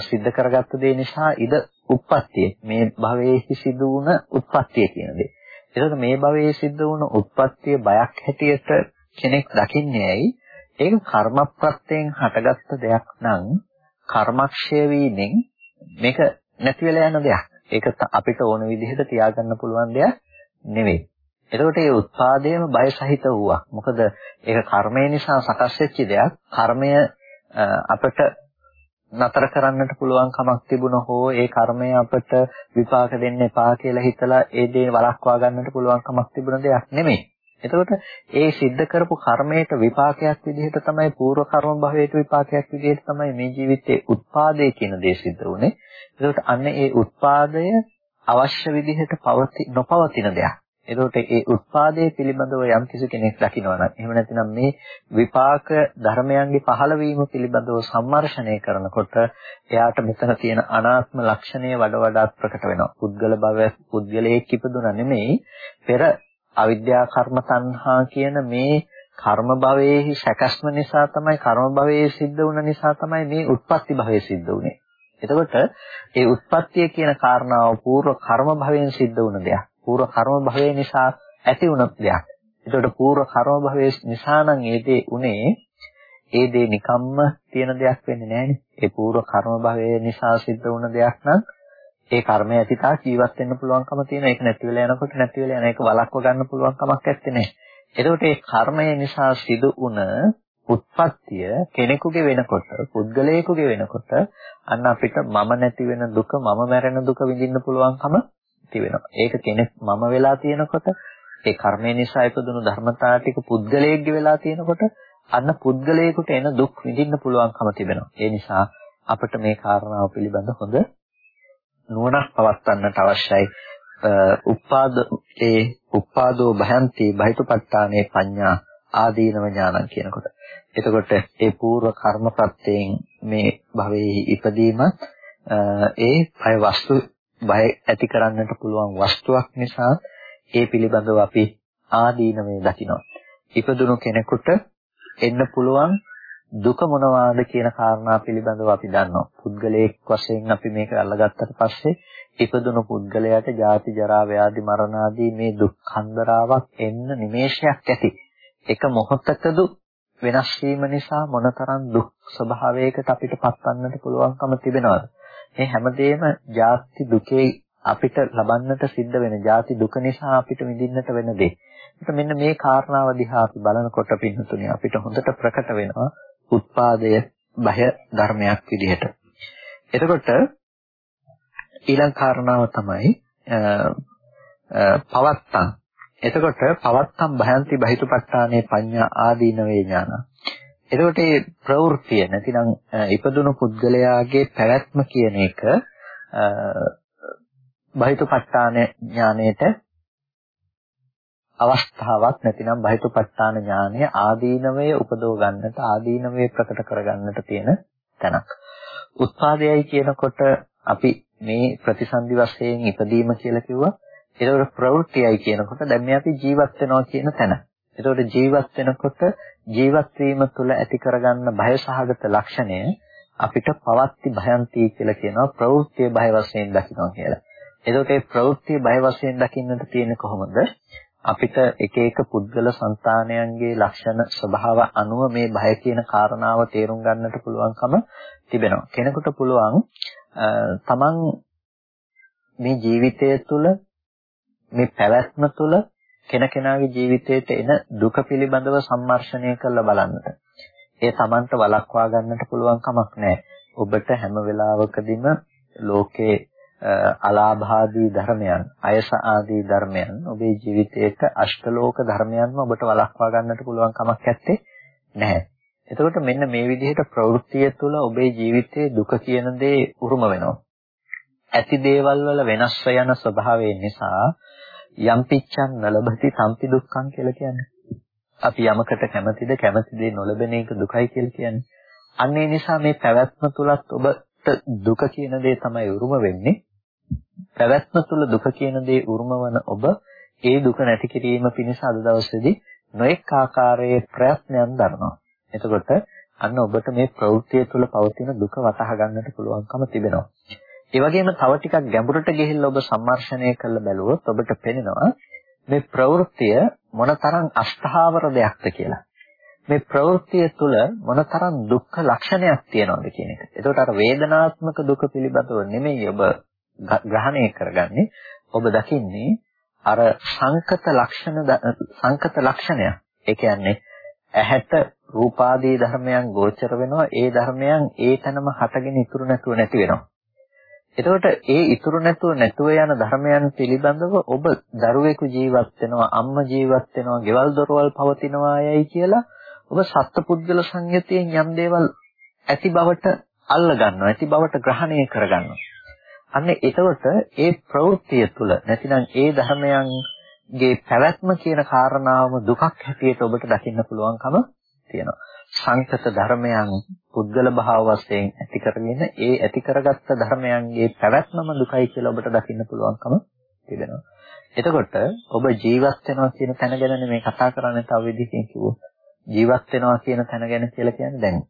සිද්ධ කරගත්ත දේ නිසා ඉද උප්පත්තිය. මේ භවයේහි සිදු වුණ උප්පත්තිය කියන දේ. එතකොට මේ භවයේ සිද්ධ වුණ උප්පත්තිය බයක් හැටියට කෙනෙක් දකින්නේ ඇයි? ඒක කර්මප්‍රත්‍යයෙන් හටගත්ත දෙයක් නම් කර්මක්ෂය වීමෙන් මේක නැති වෙලා යන දෙයක්. ඒක අපිට ඕන විදිහට තියාගන්න පුළුවන් දෙයක් නෙවෙයි. එතකොට මේ උත්පාදයේම බය සහිත වූවා. මොකද ඒක කර්මය නිසා සකස් වෙච්ච දෙයක්. කර්මය අපිට නතර කරන්නට පුළුවන් කමක් තිබුණ හෝ ඒ කර්මය අපට විපාක දෙන්න එපා කියලා හිතලා ඒ දේ වළක්වා ගන්නට පුළුවන් කමක් තිබුණ දෙයක් නෙමෙයි. එතකොට ඒ සිද්ධ කරපු කර්මයට විපාකයක් විදිහට තමයි పూర్ව කර්ම භවයට විපාකයක් විදිහට තමයි මේ ජීවිතයේ උත්පාදේ කියන දේ සිද්ධ වුනේ. එතකොට අන්න ඒ උත්පාදය අවශ්‍ය විදිහට පවති නොපවතින දෙයක්. එතකොට ඒ උත්පාදයේ පිළිබඳව යම් කිසි කෙනෙක් දකිනවා නම් එහෙම නැතිනම් මේ විපාක ධර්මයන්ගේ පහළවීම පිළිබඳව සම්මර්ෂණය කරනකොට එයාට මෙතන තියෙන අනාත්ම ලක්ෂණය වඩ වඩාත් ප්‍රකට වෙනවා. පුද්ගල භවය පුද්ගලයෙක් ඉපදුනා නෙමෙයි පෙර අවිද්‍යා කර්ම සංහා කියන මේ කර්ම භවයේහි සැකස්ම නිසා තමයි කර්ම භවයේ සිද්ධ වුණ නිසා තමයි මේ උත්පත්ති භවයේ සිද්ධ වුනේ. එතකොට ඒ උත්පත්තිය කියන කාරණාව పూర్ව කර්ම භවයෙන් සිද්ධ වුණ දෙයක්. පූර්ව කර්ම භවය නිසා ඇති වුණ දෙයක්. ඒකට පූර්ව කර්ම භවය නිසා නම් ඒ දේ උනේ ඒ දේ නිකම්ම තියෙන දෙයක් වෙන්නේ නැහනේ. ඒ පූර්ව කර්ම භවය නිසා සිද්ධ වුණ දෙයක් නම් ඒ කර්මය ඇතිතා ජීවත් වෙන්න පුළුවන්කම තියෙන එක නැති වෙලා යනකොට නැති වෙලා යන එක වළක්ව ගන්න පුළුවන් කමක් නැත්තේ. එතකොට ඒ කර්මය නිසා සිදු වුණ උත්පත්තිය කෙනෙකුගේ වෙනකොට පුද්ගලයෙකුගේ වෙනකොට අන්න අපිට මම නැති වෙන දුක මම මැරෙන දුක විඳින්න පුළුවන්කම තිබෙනවා. ඒක කෙනෙක් මම වෙලා තියෙනකොට ඒ කර්මය නිසා ඉපදුණු ධර්මතාව ටික පුද්ගලයෙක්ගේ වෙලා තියෙනකොට අන්න පුද්ගලයෙකුට එන දුක් විඳින්න පුළුවන්කම තිබෙනවා. ඒ නිසා අපිට මේ කාරණාව පිළිබඳ හොඳ නුවණක් පවත්වන්නට අවශ්‍යයි. උපාද ඒ උපාදෝ භයන්ති බහිතපත්තානේ පඤ්ඤා ආදීනව ඥානං කියනකොට. එතකොට ඒ పూర్ව කර්මප්‍රත්‍යයෙන් මේ භවයේ ඉපදීමත් ඒ බය වස්තු බය ඇති කරන්නට පුළුවන් වස්තුවක් නිසා ඒ පිළිබඳව අපි ආදීනවේ දකිනවා. ඉපදුණු කෙනෙකුට එන්න පුළුවන් දුක මොනවාද කියන කාරණා පිළිබඳව අපි දන්නවා. පුද්ගලයෙක් වශයෙන් අපි මේක අල්ලගත්තට පස්සේ ඉපදුණු පුද්ගලයාට ජාති ජරා ව්‍යාධි මරණ ආදී මේ දුක් හන්දරාවක් එන්න නිමේෂයක් ඇති. එක මොහොතකද වෙනස් වීම නිසා මොනතරම් දුක් ස්වභාවයකට අපිට පත්වන්නට පුළුවන්කම තිබෙනවද? මේ හැමදේම ජාති දුකේ අපිට ලබන්නට සිද්ධ වෙන ජාති දුක නිසා අපිට විඳින්නට වෙන දේ. ඒත් මෙන්න මේ කාරණාව දිහා අපි බලනකොට පින්නතුනේ අපිට හොඳට ප්‍රකට වෙනවා උත්පාදය බය ධර්මයක් විදිහට. එතකොට ඊළඟ කාරණාව තමයි පවත්තං. එතකොට පවත්තං භයන්ති බහිතුපත්තානේ පඤ්ඤා ආදීනවේ ඥාන. එතකොට මේ ප්‍රවෘත්තිය නැතිනම් ඉපදුණු පුද්ගලයාගේ පැවැත්ම කියන එක බහිතුපත්තාන ඥානයේට අවස්ථාවක් නැතිනම් බහිතුපත්තාන ඥානය ආදීනවය උපදව ගන්නට ආදීනවය ප්‍රකට කර ගන්නට තියෙන තැනක්. උත්පාදයයි කියනකොට අපි මේ ප්‍රතිසන්දි වශයෙන් ඉදීම කියලා කිව්වා. ඒකට ප්‍රවෘත්තියයි කියනකොට දැන් මේ අපි ජීවත් වෙනවා කියන තැන. ඒකට ජීවත් වෙනකොට ජීවත් වීම තුළ ඇති කරගන්න බය සහගත ලක්ෂණය අපිට පවත්ති භයන්ති කියලා කියනවා ප්‍රවෘත්තිය බය වශයෙන් දකිනවා කියලා. එතකොට මේ ප්‍රවෘත්තිය බය වශයෙන් දකින්නට තියෙන්නේ කොහොමද? අපිට එක එක පුද්ගල సంతානයන්ගේ ලක්ෂණ ස්වභාව අනුව මේ බය කියන කාරණාව තේරුම් ගන්නට පුළුවන්කම තිබෙනවා. කෙනෙකුට පුළුවන් තමන් මේ ජීවිතය තුළ මේ පැවැත්ම තුළ කෙනකෙනාගේ ජීවිතයට එන දුක පිළිබඳව සම්මර්ෂණය කරලා බලන්නට. ඒ තමන්ට වළක්වා ගන්නට පුළුවන් කමක් නැහැ. ඔබට හැම වෙලාවකදීම ලෝකේ අලාභාදී ධර්මයන්, අයස ආදී ධර්මයන් ඔබේ ජීවිතයේට අෂ්ටලෝක ධර්මයන්ම ඔබට වළක්වා ගන්නට පුළුවන් කමක් නැත්තේ නැහැ. එතකොට මෙන්න මේ විදිහට ප්‍රවෘත්තිය තුළ ඔබේ ජීවිතයේ දුක කියන දේ උරුම වෙනවා. ඇති දේවල් වල වෙනස් යන ස්වභාවය නිසා යම් පිච්ඡන් නලබති සම්පි දුක්ඛං කියලා කියන්නේ. අපි යමකට කැමතිද කැමති දේ නොලබන එක දුකයි කියලා කියන්නේ. අන්න ඒ නිසා මේ පැවැත්ම තුලත් ඔබට දුක කියන දේ තමයි උරුම වෙන්නේ. පැවැත්ම තුළ දුක කියන දේ උරුමවන ඔබ ඒ දුක නැති කිරීම පිණිස අද දවසේදී නොඑක් ආකාරයේ ප්‍රයත්නයන් දරනවා. එතකොට අන්න ඔබට මේ ප්‍රවෘත්තිය තුළ පවතින දුක වටහා ගන්නට පුළුවන්කම තිබෙනවා. ඒ වගේම තව ටිකක් ගැඹුරට ගිහිල්ලා ඔබ සම්මර්ෂණය කරලා බැලුවොත් ඔබට පේනවා මේ ප්‍රවෘත්තිය මොනතරම් අස්ථාවර දෙයක්ද කියලා. මේ ප්‍රවෘත්තිය තුළ මොනතරම් දුක්ඛ ලක්ෂණයක් තියෙනවද කියන එක. එතකොට අර වේදනාත්මක දුක පිළිබඳව නෙමෙයි ඔබ ග්‍රහණය කරගන්නේ ඔබ දකින්නේ අර සංකත ලක්ෂණ සංකත ලක්ෂණය. ඒ කියන්නේ ඇහැට රූපාදී ධර්මයන් ගෝචර වෙනවා ඒ ධර්මයන් ඒ තැනම හටගෙන ඉතුරු නැතුව නැති වෙනවා. එතකොට ඒ ඉතුරු නැතුව නැතුව යන ධර්මයන් පිළිබඳව ඔබ දරුවෙකු ජීවත් වෙනවා අම්මා ජීවත් වෙනවා ගෙවල් දොරවල් පවතිනවා යයි කියලා ඔබ සත්පුද්ගල සංයතයෙන් යම් දේවල් ඇති බවට අල්ල ගන්නවා ඇති බවට ග්‍රහණය කර ගන්නවා අන්න එතකොට ඒ ප්‍රවෘත්තිය තුළ නැතිනම් ඒ ධර්මයන්ගේ පැවැත්ම කියන කාරණාවම දුකක් හැටියට ඔබට දකින්න පුළුවන්කම තියෙනවා. සංකත ධර්මයන් පුද්ගල භාව වශයෙන් ඇති කරගෙන ඒ ඇති කරගත්ත ධර්මයන්ගේ පැවැත්මම දුකයි කියලා ඔබට දකින්න පුළුවන්කම තිබෙනවා. එතකොට ඔබ ජීවත් වෙනවා කියන තැන ගැන මේ කතා කරන්නේ තව විදිහකින් කිව්වොත්. ජීවත් වෙනවා කියන තැන ගැන කියලා කියන්නේ දැන්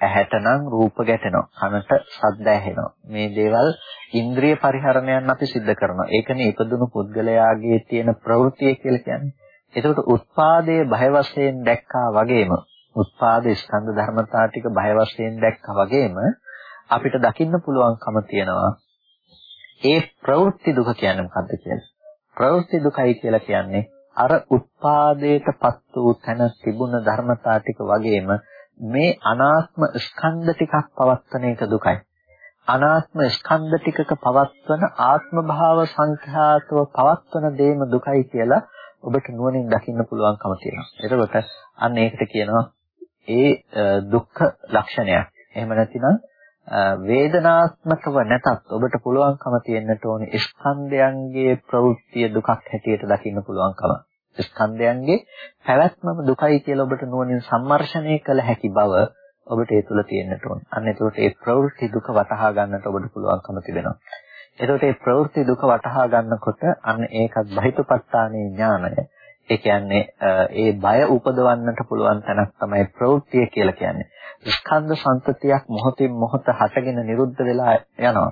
ඇහැටනම් රූප ගැටෙනවා කනට ශබ්ද ඇහෙනවා. මේ දේවල් ඉන්ද්‍රිය පරිහරණයන් අපි සිද්ධ කරනවා. ඒකනේ ඉපදුණු පුද්ගලයාගේ තියෙන ප්‍රවෘත්තිය කියලා කියන්නේ. එතකොට උත්පාදයේ බය වශයෙන් දැක්කා වගේම උත්පාද ස්කන්ධ ධර්මතා ටික බය වශයෙන් දැක්කා වගේම අපිට දකින්න පුළුවන්කම තියෙනවා ඒ ප්‍රවෘත්ති දුක කියන්නේ මොකද්ද කියලා ප්‍රවෘත්ති දුකයි කියලා කියන්නේ අර උත්පාදයටපත් වූ තැන තිබුණ ධර්මතා ටික වගේම මේ අනාත්ම ස්කන්ධ ටිකක් පවත්වන එක දුකයි. අනාත්ම ස්කන්ධ ටිකක පවත්වන ආත්ම භාව සංඛ්‍යාතව පවත්වන දේම දුකයි කියලා ඔබට නුවණින් දකින්න පුළුවන්කම තියෙනවා. එතකොට අන්න ඒකට කියනවා ඒ දුක්ඛ ලක්ෂණයක්. එහෙම නැතිනම් වේදනාත්මකව නැතත් ඔබට පුළුවන්කම තියෙන්නට ඕනේ ස්කන්ධයන්ගේ ප්‍රවෘත්තිය දුකක් හැටියට දකින්න පුළුවන්කම ස්කන්ධයන්ගේ පැවැත්මම දුකයි කියලා ඔබට නුවණින් සම්මර්ෂණය කළ හැකි බව ඔබට ඒ තුල තියෙන්නට ඕන. අන්න එතකොට ඒ ප්‍රවෘත්ති දුක වටහා ගන්නට ඔබට පුළුවන්කම තිබෙනවා. එතකොට මේ ප්‍රවෘත්ති දුක වටහා ගන්නකොට අන්න ඒකත් බහිතපත්තානේ ඥානය. ඒ කියන්නේ ඒ බය උපදවන්නට පුළුවන් තැනක් තමයි ප්‍රවෘත්තිය කියලා කියන්නේ. ස්කන්ධ සංතතියක් මොහොතින් මොහොත හටගෙන නිරුද්ධ වෙලා යනවා.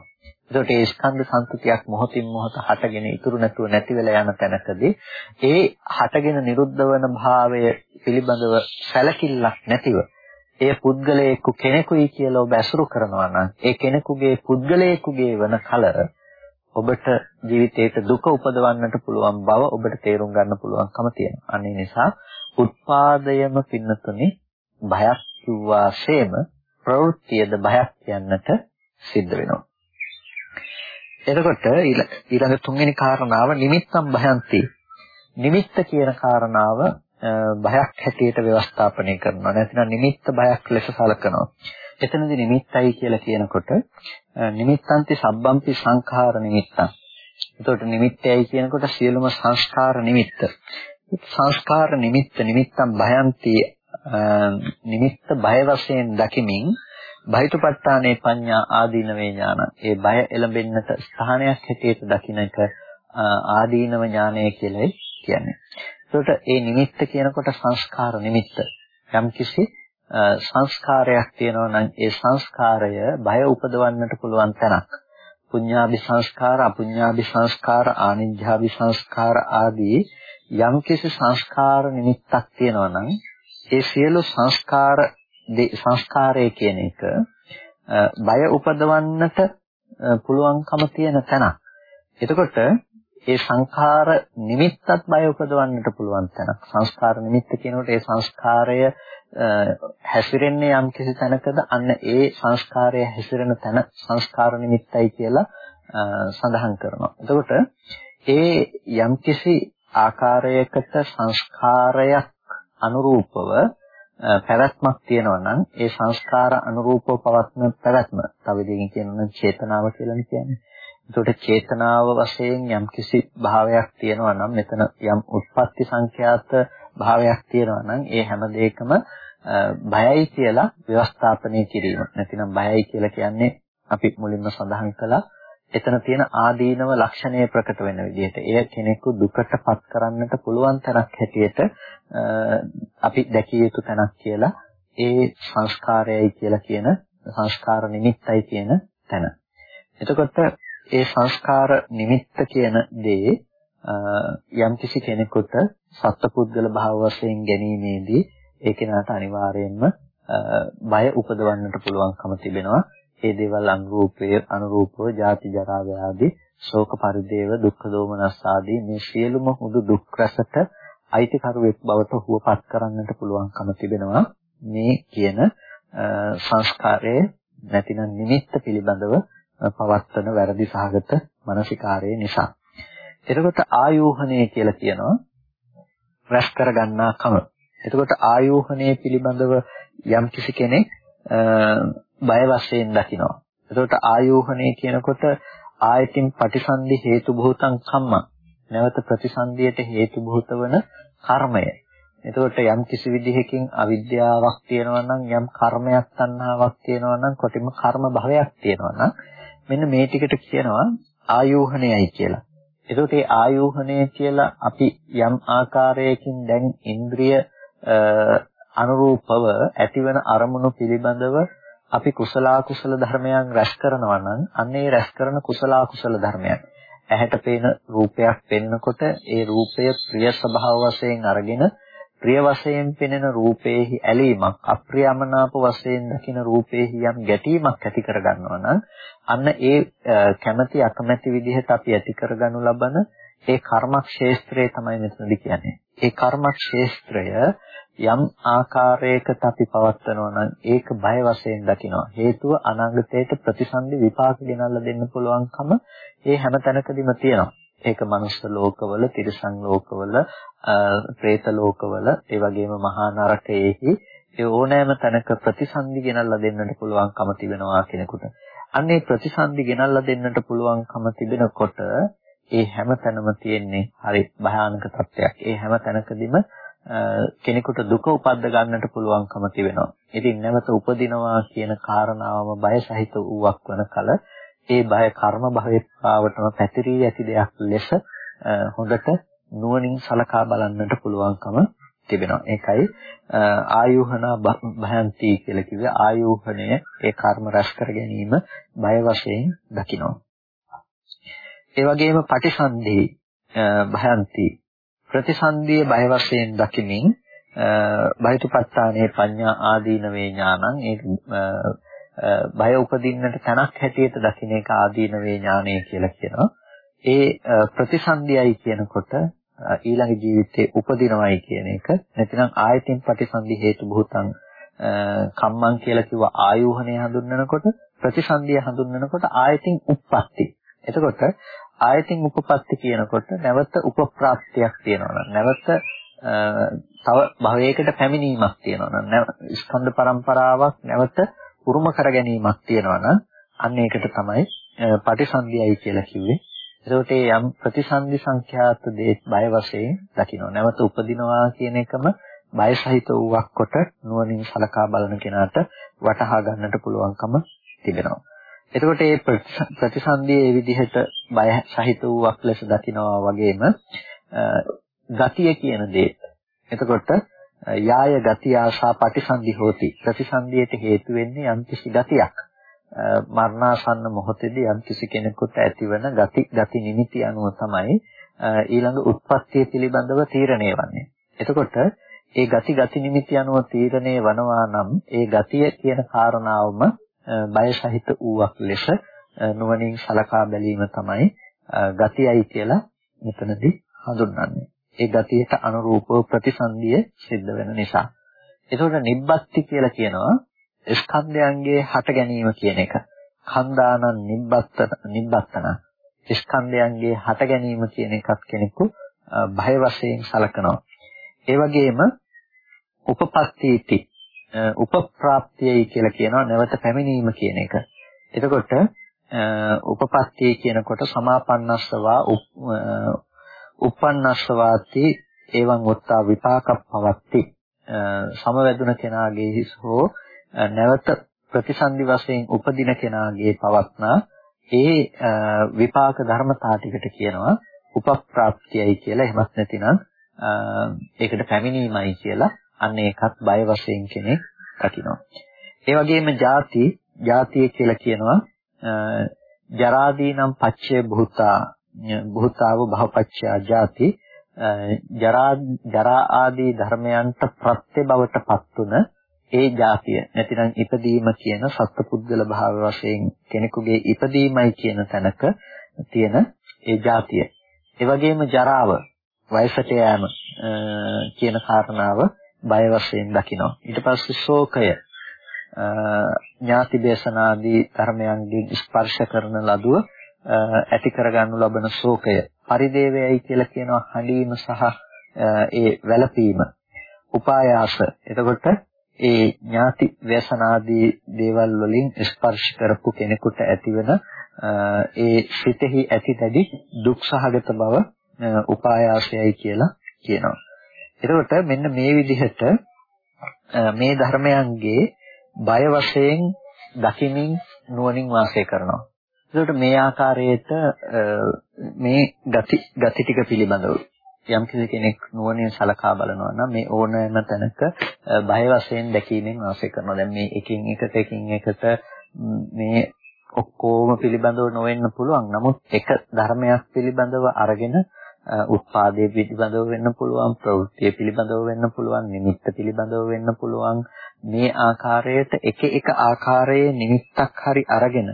එතකොට ඒ ස්කන්ධ සංතතියක් මොහොතින් මොහොත හටගෙන ඉතුරු නැතුව නැති වෙලා යන තැනකදී ඒ හටගෙන නිරුද්ධ වන භාවය පිළිබඳව සැලකිල්ලක් නැතිව ඒ පුද්ගලයෙකු කෙනෙකුයි කියලා ඔබ ඇසුරු කරනවා නම් ඒ කෙනෙකුගේ පුද්ගලයෙකුගේ වන කල ඔබට ජීවිතේට දුක උපදවන්නට පුළුවන් බව ඔබට තේරුම් ගන්න පුළුවන්කම තියෙනවා. අනේ නිසා උත්පාදයම පින්නතුනේ භයක් කිව්වාseම ප්‍රවෘත්තියද භයක් කියන්නට සිද්ධ වෙනවා. එතකොට ඊළඟ තුන්වෙනි කාරණාව නිමිත්තම් භයන්ති. නිමිත්ත කියන කාරණාව බයක් හැටියට ව්‍යවස්ථාපනය කරනවා. නැත්නම් නිමිත්ත බයක් ලෙස සලකනවා. එතනදී නිමිත්තයි කියලා කියනකොට නිමිත්තන්ති සබ්බම්පි සංඛාර නිමිත්තං. එතකොට නිමිත්තයි කියනකොට සියලුම සංස්කාර නිමිත්ත. සංස්කාර නිමිත්ත නිමිත්තම් භයන්ති නිමිත්ත බය වශයෙන් දකිමින් බහිතපත්තානේ පඤ්ඤා ආදීනවේ ඥාන. ඒ බය එළඹෙන්නට ස්ථානයක් හැටියට දකින්න එක ආදීනව ඥානය කියලායි කියන්නේ. ඒකට ඒ නිමිත්ත කියනකොට සංස්කාර නිමිත්ත. යම්කිසි සංස්කාරයක් තියෙනවා නම් ඒ සංස්කාරය බය උපදවන්නට පුළුවන් තැනක්. පුඤ්ඤාභි සංස්කාර, අපුඤ්ඤාභි සංස්කාර, ආනිජ්ජාභි සංස්කාර ආදී යම්කිසි සංස්කාර නිමිත්තක් තියෙනවා නම් ඒ සියලු සංස්කාර සංස්කාරය කියන එක බය උපදවන්නට පුළුවන්කම තියෙන තැනක්. එතකොට ඒ සංඛාර නිමිත්තත් බය උපදවන්නට පුළුවන් තැනක්. සංස්කාර නිමිත්ත කියනකොට ඒ සංස්කාරය හැසිරෙන්නේ යම් කිසි තැනකද අන්න ඒ සංස්කාරය හැසිරෙන තැන සංස්කාර නිමිත්තයි කියලා සඳහන් කරනවා. එතකොට ඒ යම් කිසි ආකාරයකට සංස්කාරයක් අනුරූපව පැවැත්මක් තියෙනවා නම් ඒ සංස්කාර අනුරූපව පවත්න පැවැත්ම තව දෙකින් කියනවා නම් චේතනාව කියලානේ කියන්නේ. එතකොට චේතනාව වශයෙන් යම් කිසි භාවයක් තියෙනවා නම් මෙතන යම් උත්පත්ති සංඛ්‍යාත භාවයක් තියෙනවා නම් ඒ හැම දෙයකම බයයි කියලා ව්‍යවස්ථාපනය කිරීම. නැතිනම් බයයි කියලා කියන්නේ අපි මුලින්ම සඳහන් කළා එතන තියෙන ආදීනව ලක්ෂණය ප්‍රකට වෙන විදිහට එය කෙනෙකු දුකටපත් කරන්නට පුළුවන් තරක් හැටියට අපි දැකිය යුතු තැනක් කියලා ඒ සංස්කාරයයි කියලා කියන සංස්කාර නිමිත්තයි කියන තැන. එතකොට ඒ සංස්කාර නිමිත්ත කියන දේ යම්කිසි කෙනෙකුට සත්පුද්ගල භාව වශයෙන් ගැනීමේදී ඒ කෙනාට අනිවාර්යයෙන්ම බය උපදවන්නට පුළුවන්කම තිබෙනවා. ඒ දේවල් අනුරූපයේ අනුරූපව ජාති ජරා ව්‍යාධි ශෝක පරිදේව දුක්ඛ දෝමනස් ආදී මේ සියලුම හුදු දුක් රසට අයිතිකරුවෙක් බවට හුවපත් කරන්නට පුළුවන්කම තිබෙනවා මේ කියන සංස්කාරයේ නැතිනම් නිමිත්ත පිළිබඳව පවත්වන වැරදි සහගත මානසිකාරය නිසා. එතකොට ආයෝහණය කියලා කියනවා රැස් කරගන්නාකම. එතකොට ආයෝහණය පිළිබඳව යම් කිසි කෙනෙක් බය වශයෙන් දකිනවා. එතකොට ආයෝහණය කියනකොට ආයතින් පටිසන්ධි හේතු භූතං කම්ම. නැවත ප්‍රතිසන්දියට හේතු භූත වන කර්මය. එතකොට යම් කිසි විදිහකින් අවිද්‍යාවක් තියෙනවා නම් යම් කර්මයක් තණ්හාවක් තියෙනවා නම් කොටිම කර්ම භවයක් තියෙනවා නම් මෙන්න මේ ටිකට කියනවා ආයෝහණයයි කියලා. එතකොට මේ ආයෝහණය කියලා අපි යම් ආකාරයකින් දැන් ඉන්ද්‍රිය අනුරූපව ඇතිවන අරමුණු පිළිබඳව අපි කුසල කුසල ධර්මයන් රැස් කරනවා නම් අන්න ඒ රැස් කරන කුසල කුසල ධර්මයන් ඇහැට පේන රූපයක් පෙන්නකොට ඒ රූපය ප්‍රිය ස්වභාව වශයෙන් අරගෙන ප්‍රිය වශයෙන් පෙනෙන රූපේහි ඇලීමක් අප්‍රියමනාප වශයෙන් දකින රූපේහි යම් ගැටීමක් ඇති කරගන්නවා නම් අන්න ඒ කැමැති අකමැති විදිහට අපි ඇති කරගනු ලබන ඒ කර්මක්ෂේත්‍රය තමයි මෙතනදි කියන්නේ. ඒ කර්මක්ෂේත්‍රය යම් ආකාරයකට අපි පවත්නවා නම් ඒක බය වශයෙන් දකිනවා. හේතුව අනාගතයට ප්‍රතිසන්දි විපාක ගෙනල්ලා දෙන්න පුළුවන්කම ඒ හැම තැනකදීම තියෙනවා. ඒක මනුස්ස ලෝකවල, තිරිසන් ලෝකවල, പ്രേත ලෝකවල, ඒ වගේම මහා නරකයේහි ඒ ඕනෑම තැනක ප්‍රතිසන්දි ගෙනල්ලා දෙන්නට පුළුවන්කම තිබෙනවා කෙනෙකුට. අන්නේ ප්‍රතිසන්දි ගෙනල්ලා දෙන්නට පුළුවන්කම තිබෙනකොට ඒ හැම තැනම තියෙන්නේ හරි භයානක තත්ත්වයක්. ඒ හැම තැනකදීම කෙනෙකුට දුක උපද්ද ගන්නට පුළුවන්කම තිබෙනවා. ඉතින් නැවත උපදිනවා කියන කාරණාවම බය සහිත වූවක් වන කල ඒ බය කර්ම භවයේ පාවටම පැතිරී ඇති දෙයක් ලෙස හොඳට නුවණින් සලකා බලන්නට පුළුවන්කම තිබෙනවා. ඒකයි ආයෝහනා භයන්ති කියලා කිව්වේ ආයෝහණය ඒ කර්ම රැස් කර ගැනීම බය වශයෙන් දකිනවා. ඒ වගේම පටිසන්ධි භයන්ති ප්‍රතිසන්ධිය බය වශයෙන් දකිමින් බයිතුපත්තානේ පඤ්ඤා ආදීනවේ ඥානං ඒ බය උපදින්නට තනක් හැටියට දකින්න එක ආදීනවේ ඥානය කියලා කියනවා. ඒ ප්‍රතිසන්ධියයි කියනකොට ඊළඟ ජීවිතේ උපදිනවයි කියන එක නැතිනම් ආයතින් ප්‍රතිසන්දි හේතු භූතං කම්මං කියලා කිව්ව ආයෝහණය හඳුන්වනකොට ප්‍රතිසන්දිය හඳුන්වනකොට ආයතින් උප්පත්ති. එතකොට ආයතින් උපපත්ති කියනකොට නැවත උපප්‍රාප්තියක් තියෙනවා නැවත තව භවයකට පැමිණීමක් තියෙනවා නම් ස්කන්ධ පරම්පරාවක් නැවත උරුම කර ගැනීමක් තියෙනවා නම් අන්න ඒකට තමයි පටිසන්ධියයි කියලා කිව්වේ එතකොට යම් ප්‍රතිසන්දි සංඛ්‍යාත දේ බය වශයෙන් දකින්න. නැවත උපදිනවා කියන එකම බය සහිත වූවක් කොට නුවණින් සලකා බලන කෙනාට වටහා ගන්නට පුළුවන්කම තිබෙනවා. එතකොට මේ ප්‍රතිසන්දියේ මේ විදිහට බය සහිත වූවක් ලෙස දකිනවා වගේම ගතිය කියන දේ. එතකොට යාය ගතිය ආශා ප්‍රතිසන්දි හෝති. ප්‍රතිසන්දියට හේතු වෙන්නේ යම්කිසි ගතියක්. මරණාසන්න මොහොතේදී යම් කිසි කෙනෙකුට ඇතිවන ගති ගති නිමිති අනුව තමයි ඊළඟ උත්පත්තිය පිළිබඳව තීරණය වන්නේ. එතකොට ඒ ගති ගති නිමිති අනුව තීරණය වනවා නම් ඒ ගතිය කියන කාරණාවම බය සහිත ඌවක් ලෙස නුවණින් සලකා බැලීම තමයි ගතියයි කියලා මෙතනදී හඳුන්වන්නේ. ඒ ගතියට අනුරූපව ප්‍රතිසන්දිය සිද්ධ වෙන නිසා. එතකොට නිබ්බත්ති කියලා කියනවා ස්කන්ධයන්ගේ හට ගැනීම කියන එක. කන්දානං නිබ්බත්තන නිබ්බත්තන ස්කන්ධයන්ගේ හට ගැනීම කියන එකත් කෙනෙකු භය වශයෙන් සලකනවා. ඒ වගේම උපපත්තීති උපප්‍රාප්තියයි කියලා කියනවා නැවත පැමිණීම කියන එක. එතකොට උපපත්තිය කියනකොට සමාපන්නස්සවා උපන්නස්සවාති එවං වත්තා විපාකප්පවත්ති සමවැදුන කෙනාගේ හෝ නැවත ප්‍රතිසන්දි වශයෙන් උපදින කෙනාගේ පවත්නා ඒ විපාක ධර්මතා ටිකට කියනවා උපප්‍රාප්තියයි කියලා එහෙමත් නැතිනම් ඒකට පැමිණීමයි කියලා අන්න ඒකත් බය වශයෙන් කෙනෙක් රකින්නවා. ඒ වගේම ಜಾති ಜಾතිය කියලා කියනවා ජරාදීනම් පච්චේ භූතා භූතාව භවපච්චයා ජාති ජරා ජරා ආදී ධර්මයන්ට ප්‍රත්‍ය බවටපත් උන ඒ જાතිය නැතිනම් ඉපදීම කියන සත්පුද්ගල භාව වශයෙන් කෙනෙකුගේ ඉපදීමයි කියන තැනක තියෙන ඒ જાතිය. ඒ වගේම ජරාව වයසට යෑම කියන කාරණාව බය වශයෙන් දකිනවා. ඊට පස්සේ ශෝකය ඥාති දේශනාදී ධර්මයන්ගෙන් ස්පර්ශ කරන ලදුව ඇති කරගන්නු ලබන ශෝකය පරිදේවයයි කියලා කියනවා හඬීම සහ ඒ වැළපීම උපායාස එතකොට ඒ ඥාති ව්‍යසනාදී දේවල් වලින් ස්පර්ශ කරපු කෙනෙකුට ඇතිවන ඒ සිතෙහි ඇති දැඩි දුක් සහගත බව උපායාසයයි කියලා කියනවා. එතකොට මෙන්න මේ විදිහට මේ ධර්මයන්ගේ බය වශයෙන් දකිමින් නුවණින් වාසය කරනවා. එතකොට මේ ආකාරයට මේ ගති ගති ටික පිළිබඳව යම් කෙනෙක් නුවණින් සලකා බලනවා නම් මේ ඕනෑම තැනක බය වශයෙන් දැකීමෙන් වාසය කරනවා. දැන් මේ එකින් එකට එකින් එකට මේ ඔක්කොම පිළිබඳව නොවෙන්න පුළුවන්. නමුත් එක ධර්මයක් පිළිබඳව අරගෙන උත්පාදයේ පිළිබඳව වෙන්න පුළුවන්, ප්‍රවෘත්තිය පිළිබඳව වෙන්න පුළුවන්, නිමිත්ත පිළිබඳව වෙන්න පුළුවන්. මේ ආකාරයට එක එක ආකාරයේ නිමිත්තක් හරි අරගෙන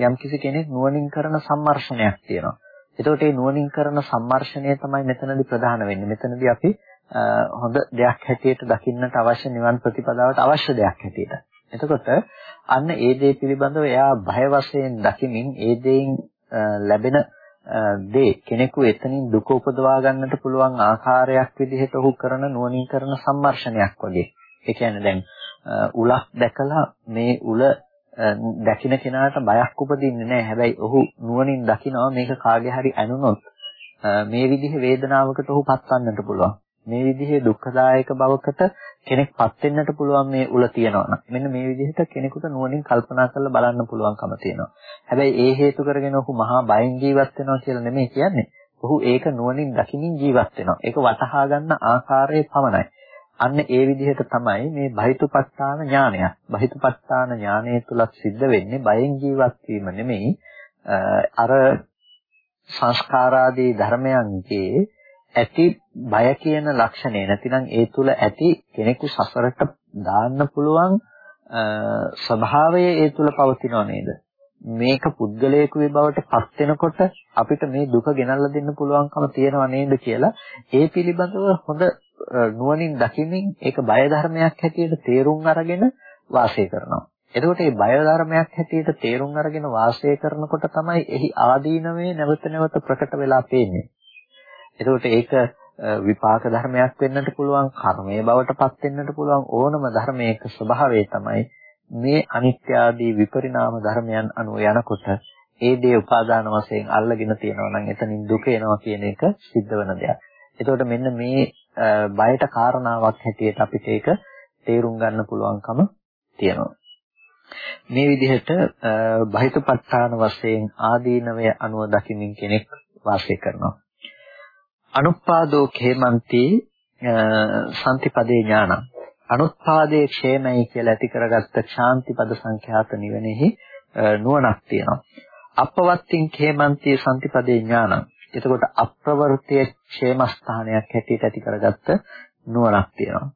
යම්කිසි කෙනෙක් නුවණින් කරන සම්මර්ෂණයක් තියෙනවා. එතකොට මේ නුවණින් කරන සම්මර්ෂණය තමයි මෙතනදී ප්‍රධාන වෙන්නේ. මෙතනදී අපි හොඳ දෙයක් හැටියට දකින්නට අවශ්‍ය නිවන් ප්‍රතිපදාවට අවශ්‍ය දෙයක් හැටියට. එතකොට අන්න ඒ දේ පිළිබඳව එයා භය වශයෙන් දකිමින් ඒ දේෙන් ලැබෙන දේ කෙනෙකු එතනින් දුක උපදවා ගන්නට පුළුවන් ආකාරයක් විදිහට ඔහු කරන නුවණින් කරන සම්මර්ෂණයක් වගේ. ඒ කියන්නේ දැන් උලක් දැකලා මේ උල දකින්න කෙනාට බයක් උපදින්නේ නැහැ. හැබැයි ඔහු නුවණින් දකිනවා මේක කාගේ හරි ඇනුනොත් මේ විදිහේ වේදනාවකට ඔහු පත්වන්නට පුළුවන්. මේ විදිහේ දුක්ඛදායක බවකට කෙනෙක්පත් වෙන්නට පුළුවන් මේ උල තියනවා මෙන්න මේ විදිහට කෙනෙකුට නුවණින් කල්පනා කරලා බලන්න පුළුවන්කම තියෙනවා. හැබැයි ඒ හේතු කරගෙන ඔහු මහා බයෙන් ජීවත් වෙනවා කියලා නෙමෙයි කියන්නේ. ඔහු ඒක නුවණින් දකිමින් ජීවත් වෙනවා. ඒක වටහා ගන්න ආකාරය පමණයි. අන්න ඒ විදිහට තමයි මේ බහිතුපත්තාන ඥානය. බහිතුපත්තාන ඥානය තුලත් සිද්ධ වෙන්නේ බයෙන් ජීවත් වීම නෙමෙයි අර සංස්කාරාදී ධර්මයන්ගේ ඇති බය කියන ලක්ෂණය නැතිනම් ඒ තුල ඇති කෙනෙකු සසරට දාන්න පුළුවන් ස්වභාවය ඒ තුල පවතිනව නේද මේක පුද්ගලයෙකුගේ බවට පත් වෙනකොට අපිට මේ දුක ගෙනල්ලා දෙන්න පුළුවන්කම තියෙනව නේද කියලා ඒ පිළිබඳව හොඳ නුවණින් දකිමින් ඒක බය ධර්මයක් හැටියට තේරුම් අරගෙන වාසය කරනවා. එතකොට මේ බය ධර්මයක් හැටියට තේරුම් අරගෙන වාසය කරනකොට තමයි එහි ආදීනවේ නැවත නැවත ප්‍රකට වෙලා පේන්නේ. එතකොට ඒක විපාක ධර්මයක් වෙන්නට පුළුවන්, කර්මයේ බවට පත් වෙන්නට පුළුවන් ඕනම ධර්මයක ස්වභාවය තමයි මේ අනිත්‍ය ආදී විපරිණාම ධර්මයන් අනුව යනකොට ඒ දේ උපාදාන වශයෙන් අල්ලගෙන තියෙනවා නම් එතනින් දුක එනවා කියන එක සිද්ධ වෙන දෙයක්. එතකොට මෙන්න මේ බයට කාරණාවක් හැටියට අපිට ඒක තේරුම් ගන්න පුළුවන්කම තියෙනවා. මේ විදිහට බහිතපත්තාන වශයෙන් ආදීනවය අනුව දකිමින් කෙනෙක් වාසය කරනවා. අනුපාදෝ khේමන්ති සම්තිපදේ ඥානං අනුත්පාදයේ ക്ഷേමයි කියලා ඇති කරගත්ත ශාන්තිපද සංඛ්‍යාත නිවෙනෙහි නුවණක් තියෙනවා. අපවත්තින් ඛේමන්තේ සම්තිපදේ ඥානං. එතකොට අප්‍රවෘත්තයේ ക്ഷേමස්ථානයක් හැටියට ඇති කරගත්ත නුවණක් තියෙනවා.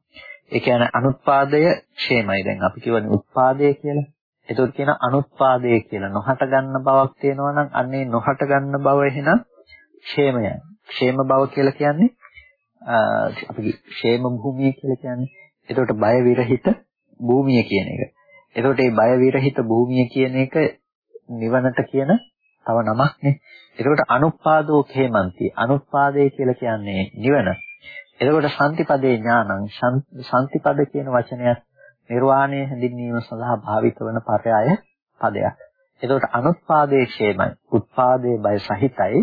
ඒ කියන්නේ අනුත්පාදය ക്ഷേමයි. දැන් අපි කියවනේ උත්පාදය කියලා. එතකොට කියන අනුත්පාදය කියලා නොහට ගන්න බවක් තියෙනවා නම් අන්නේ නොහට ගන්න බව එහෙනම් ക്ഷേමයයි. ക്ഷേම බව කියලා කියන්නේ අපි ക്ഷേම භූමිය කියලා කියන්නේ එතකොට බය විරහිත භූමිය කියන එක. එතකොට මේ බය විරහිත භූමිය කියන එක නිවනට කියන තව නමක් නේ. එතකොට අනුපාදෝ khේමන්ති. අනුපාදේ කියලා කියන්නේ නිවන. එතකොට සම්තිපදේ ඥානං සම්තිපද කියන වචනයත් නිර්වාණය හැඳින්වීම සඳහා භාවිත වන පරයය පදයක්. එතකොට අනුත්පාදේ ക്ഷേමයි. උත්පාදේ බය සහිතයි.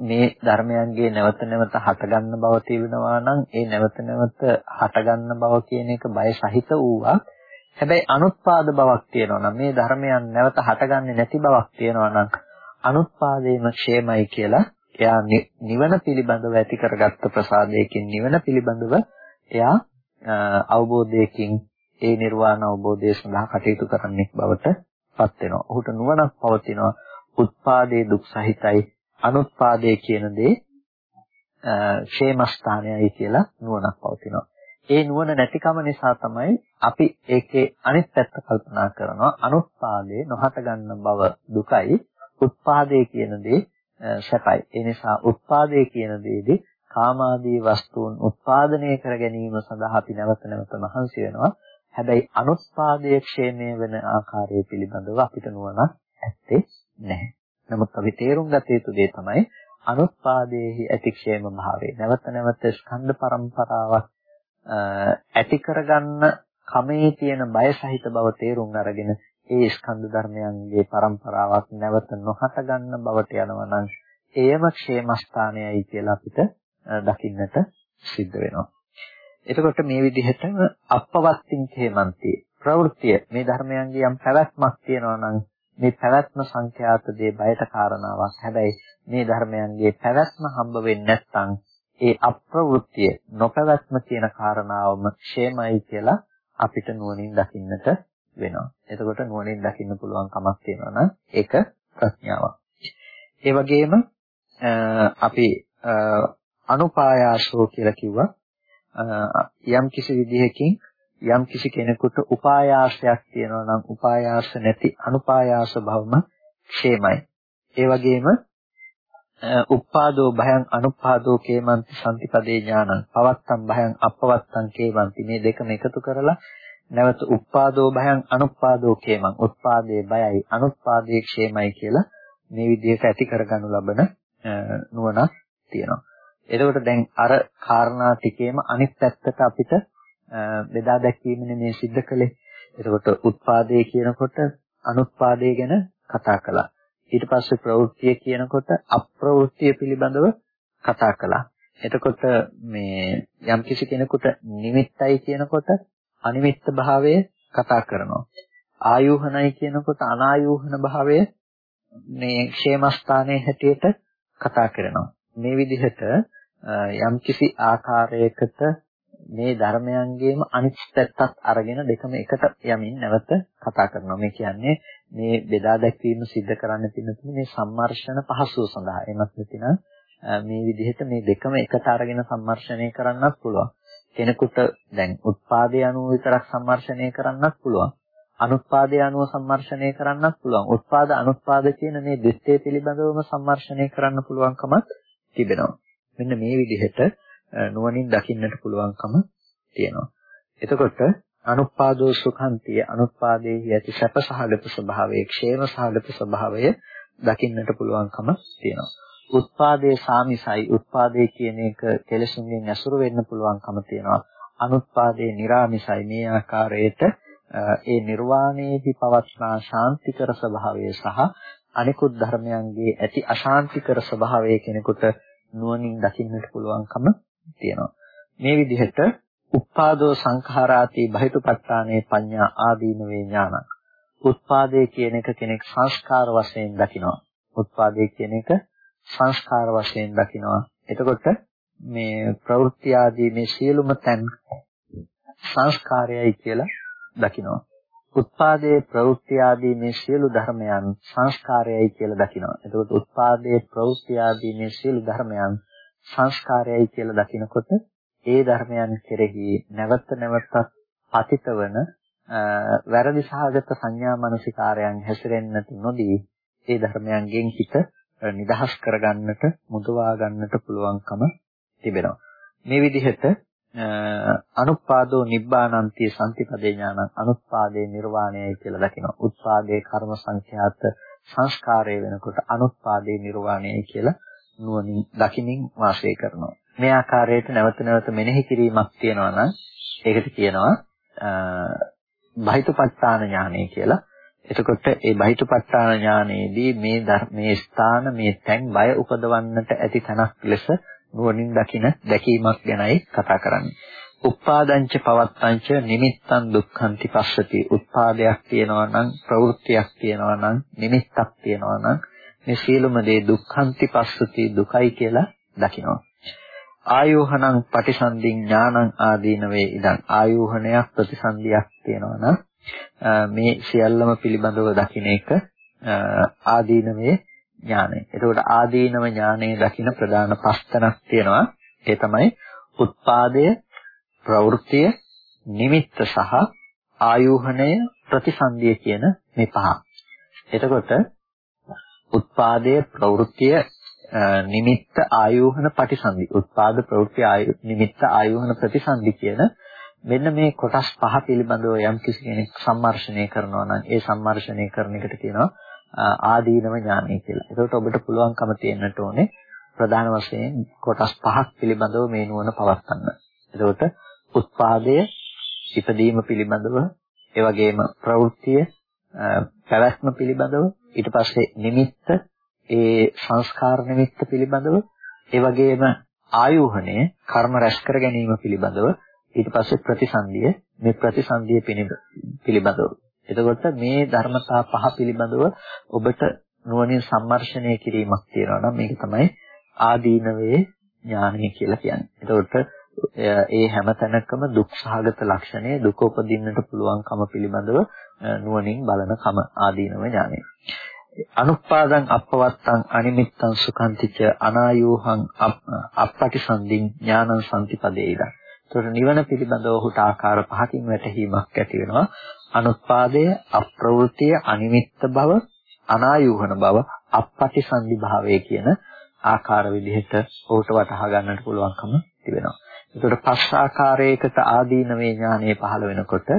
මේ ධර්මයන්ගේ නැවත නැවත හටගන්න බව තිබෙනවා නම් ඒ නැවත නැවත හටගන්න බව කියන එක බය සහිත වූවා. හැබැයි අනුත්පාද බවක් තියෙනවා නම් මේ ධර්මයන් නැවත හටගන්නේ නැති බවක් තියෙනවා නම් අනුත්පාදේම ക്ഷേමයි කියලා එයා නිවන පිළිබඳව ඇති කරගත්ත ප්‍රසාදයකින් නිවන පිළිබඳව එයා අවබෝධයකින් ඒ නිර්වාණ අවබෝධය සඳහා කටයුතු කරන්නෙක් බවට පත් වෙනවා. ඔහුට නුවණක් පවතිනවා. උත්පාදේ දුක් සහිතයි අනුත්පාදේ කියන දේ ക്ഷേමස්ථානයයි කියලා නුවණක් පවතිනවා. ඒ නුවණ නැතිකම නිසා තමයි අපි ඒකේ අනිත් පැත්ත කල්පනා කරනවා අනුත්පාදේ නොහට ගන්න බව දුකයි උත්පාදේ කියන දේ සැපයි. ඒ නිසා උත්පාදේ කියන දේදී කාමාදී වස්තුන් උත්පාදනය කර ගැනීම සඳහා අපි නැවත නැවත මහන්සි වෙනවා. හැබැයි අනුත්පාදයේ ක්ෂේමය වෙන ආකාරය පිළිබඳව අපිට නුවණක් ඇත්තේ නැහැ. නමුත් අපි තේරුම් ගත යුතු දේ තමයි අනුත්පාදයේහි ඇති ക്ഷേම භාවය. නැවත නැවත ස්කන්ධ පරම්පරාවක් ඇති කරගන්න කමේ තියෙන බය සහිත බව තේරුම් අරගෙන ඒ ස්කන්ධ ධර්මයන්ගේ පරම්පරාවක් නැවත නොහට ගන්න බවට යනවා නම් එයම ക്ഷേමස්ථානයයි කියලා අපිට දකින්නට සිද්ධ වෙනවා. එතකොට මේ විදිහටම අපවත්තින් හේමන්ති ප්‍රවෘත්තිය මේ ධර්මයන්ගේ යම් පැවැත්මක් තියෙනවා නම් මේ පැවැත්ම සංඛ්‍යාත දේ බයට කාරණාවක්. හැබැයි මේ ධර්මයන්ගේ පැවැත්ම හම්බ වෙන්නේ නැත්නම් ඒ අප්‍රවෘත්තිය නොපැවැත්ම කියන කාරණාවම ക്ഷേමයි කියලා අපිට නුවණින් දකින්නට වෙනවා. එතකොට නුවණින් දකින්න පුළුවන් කමක් තියෙනවා නම් ඒක ප්‍රඥාවක්. ඒ වගේම අපි අනුපායාසෝ කියලා කිව්වා යම් කිසි විදිහකින් යම් කිසි කෙනෙකුට උපායාසයක් තියෙනවා නම් උපායාස නැති අනුපායාස භවම ക്ഷേමයි. ඒ වගේම උප්පාදෝ භයං අනුපාදෝ කේමන්ති සම්තිපදේ ඥානං පවත්තම් භයං අපවත්තම් කේමන්ති මේ දෙකම එකතු කරලා නැවත උප්පාදෝ භයං අනුපාදෝ කේමං උත්පාදේ බයයි අනුත්පාදේ ക്ഷേමයි කියලා මේ විදිහට ඇති කරගනු ලබන නුවණක් තියෙනවා. එතකොට දැන් අර කාරණා ටිකේම අනිත් පැත්තට අපිට බෙදා දැක්වීමනේ මේ සිද්ධ කළේ. එතකොට උත්පාදේ කියනකොට අනුත්පාදය ගැන කතා කළා. ඊට පස්සේ ප්‍රවෘත්තිය කියනකොට අප්‍රවෘත්තිය පිළිබඳව කතා කළා. එතකොට මේ යම්කිසි කෙනෙකුට නිමිත්තයි කියනකොට අනිමිත්ත භාවය කතා කරනවා. ආයෝහනයි කියනකොට අනායෝහන භාවය මේ ക്ഷേමස්ථානයේ හැටියට කතා කරනවා. මේ විදිහට යම්කිසි ආකාරයකට මේ ධර්මයන්ගේම අනිත් පැත්තත් අරගෙන දෙකම එකට යමින් නැවත කතා කරනවා. මේ කියන්නේ මේ බෙදා දැක්වීම සිද්ධ කරන්න තියෙන මේ සම්මර්ෂණ පහසුව සඳහා. එමත් නැතිනම් මේ විදිහට මේ දෙකම එකට අරගෙන සම්මර්ෂණය කරන්නත් පුළුවන්. කෙනෙකුට දැන් උත්පාදේ අනුව විතරක් සම්මර්ෂණය කරන්නත් පුළුවන්. අනුත්පාදේ අනුව සම්මර්ෂණය කරන්නත් පුළුවන්. උත්පාද අනුත්පාද කියන මේ දෙස්තේ පිළිබඳවම සම්මර්ෂණය කරන්න පුළුවන්කමක් තිබෙනවා. මෙන්න මේ විදිහට නුවණින් දකින්නට පුළුවන්කම තියෙනවා. එතකොට අනුපාදෝ සුඛන්තිය අනුපාදයේ ඇති සැප සහගත ස්වභාවයේ ക്ഷേම සහගත ස්වභාවය දකින්නට පුළුවන්කම තියෙනවා. උත්පාදයේ සාමිසයි උත්පාදයේ කියන එක කෙලෙසුන්ගෙන් ඇසුරු වෙන්න පුළුවන්කම තියෙනවා. අනුත්පාදයේ निराමිසයි මේ ආකාරයට ඒ නිර්වාණයේහි පවස්නා ශාන්තිකර ස්වභාවය සහ අනිකුත් ධර්මයන්ගේ ඇති අශාන්තිකර ස්වභාවය කෙනෙකුට නුවණින් දකින්නට පුළුවන්කම තියෙනවා. මේ විදිහට උපාදෝ සංඛාරාති බහිතුපත්තානේ පඤ්ඤා ආදීනවේ ඥාන. උත්පාදේ කියන එක කෙනෙක් සංස්කාර වශයෙන් දකිනවා. උත්පාදේ කියන එක සංස්කාර වශයෙන් දකිනවා. එතකොට මේ ප්‍රවෘත්ති ආදී මේ සියලුම තැන් සංස්කාරයයි කියලා දකිනවා. උත්පාදයේ ප්‍රවෘත්ති ආදී මේ සියලු ධර්මයන් සංස්කාරයයි කියලා දකිනවා. එතකොට උත්පාදයේ ප්‍රවෘත්ති ආදී මේ සියලු ධර්මයන් සංස්කාරයයි කියලා දකිනකොට ඒ ධර්මයන් කෙරෙහි නැවත නැවතත් පතිතවන වැරදි සහගත සංඥා මනසිකාරයන් හැසිරෙන්නට නොදී ඒ ධර්මයන්ගෙන් හිත නිදහස් කරගන්නට මුදවා ගන්නට පුළුවන්කම තිබෙනවා. මේ විදිහට අනුපාදෝ නිබ්බානන්ති සම්තිපදේ ඥාන අනුපාදේ නිර්වාණයයි කියලා දකිනවා. උත්පාදේ කර්ම සංඛ්‍යාත සංස්කාරය වෙනකොට අනුපාදේ නිර්වාණයයි කියලා නුවණින් දකිමින් වාසය කරනවා. මේ ආකාරයට නැවත නැවත මෙනෙහි කිරීමක් තියෙනවා නම් ඒකට කියනවා බහිතපත්තාන ඥානය කියලා. එතකොට ඒ බහිතපත්තාන ඥානයේදී මේ මේ ස්ථාන මේ තැන් බය උපදවන්නට ඇති තැනක් ලෙස නුවණින් දකින දැකීමක් ගැනයි කතා කරන්නේ. උපාදංච පවත්තංච නිමිත්තං දුක්ඛන්ති පස්සති. උත්පාදයක් තියෙනවා නම් ප්‍රවෘත්තියක් තියෙනවා නම් නිමිත්තක් තියෙනවා නම් මේ සියලුම දේ දුක්ඛන්ති පස්සති දුකයි කියලා දකිනවා. ආයෝහණං පටිසන්ධින් ඥානං ආදීනවේ ඉදන් ආයෝහණයක් ප්‍රතිසන්ධියක් තියෙනවා නම් මේ සියල්ලම පිළිබඳව දකින එක ආදීනමේ ඥානය. එතකොට ආදීනම ඥානයේ දකින ප්‍රධාන පස්තනක් තියෙනවා. ඒ තමයි උත්පාදය, ප්‍රවෘත්තිය, නිමිත්ත සහ ආයෝහණය ප්‍රතිසන්දිය කියන මේ පහ. එතකොට උත්පාදය, ප්‍රවෘත්තිය, නිමිත්ත, ආයෝහන, පටිසන්ධි. උත්පාද, ප්‍රවෘත්ති, ආයු නිමිත්ත, ආයෝහන, ප්‍රතිසන්ධි කියන මෙන්න මේ කොටස් පහ පිළිබඳව යම් කිසි කෙනෙක් සම්මර්ෂණය කරනවා නම් ඒ සම්මර්ෂණය කරන එකට කියනවා ආදීනව ඥානය කියලා. ඒකට ඔබට පුළුවන්කම තියෙන්නට ඕනේ ප්‍රධාන වශයෙන් කොටස් පහක් පිළිබඳව මේ නුවණ පවත්වන්න. ඒකට උත්පාදය, ඉපදීම පිළිබඳව, ඒ වගේම ප්‍රවෘත්තිය, පැවැත්ම පිළිබඳව, ඊට පස්සේ නිමිත්ත, ඒ සංස්කාර නිමිත්ත පිළිබඳව, ඒ වගේම ආයෝහණය, කර්ම රැස් කර ගැනීම පිළිබඳව ඊට පස්සේ ප්‍රතිසන්දිය මේ ප්‍රතිසන්දිය පිළිබඳව. එතකොට මේ ධර්මතා පහ පිළිබඳව ඔබට නුවණින් සම්මර්ෂණය කිරීමක් තියෙනවා නම් මේක තමයි ආදීනවේ ඥානය කියලා කියන්නේ. එතකොට ඒ හැම තැනකම දුක් සහගත ලක්ෂණය දුක උපදින්නට පුළුවන්කම පිළිබඳව නුවණින් බලන කම ආදීනව ඥානය. අනුපාදං අපවත්තං අනිමිත්තං සුඛන්තිච අනායෝහං අපපටිසන්ධින් ඥානං සම්තිපදේයිදා ඒතකොට නිවන පිළිබඳව ඔහුට ආකාර පහකින් වැටහීමක් ඇති වෙනවා. අනුත්පාදය, අප්‍රවෘත්තිය, අනිමිත්ත බව, අනායෝහන බව, අපපටිසන්ධි භාවය කියන ආකාර විදිහට ඔහුට වටහා ගන්නට පුළුවන්කම තිබෙනවා. ඒතකොට පස් ආකාරයකට ආදීනවේ ඥානය පහළ වෙනකොට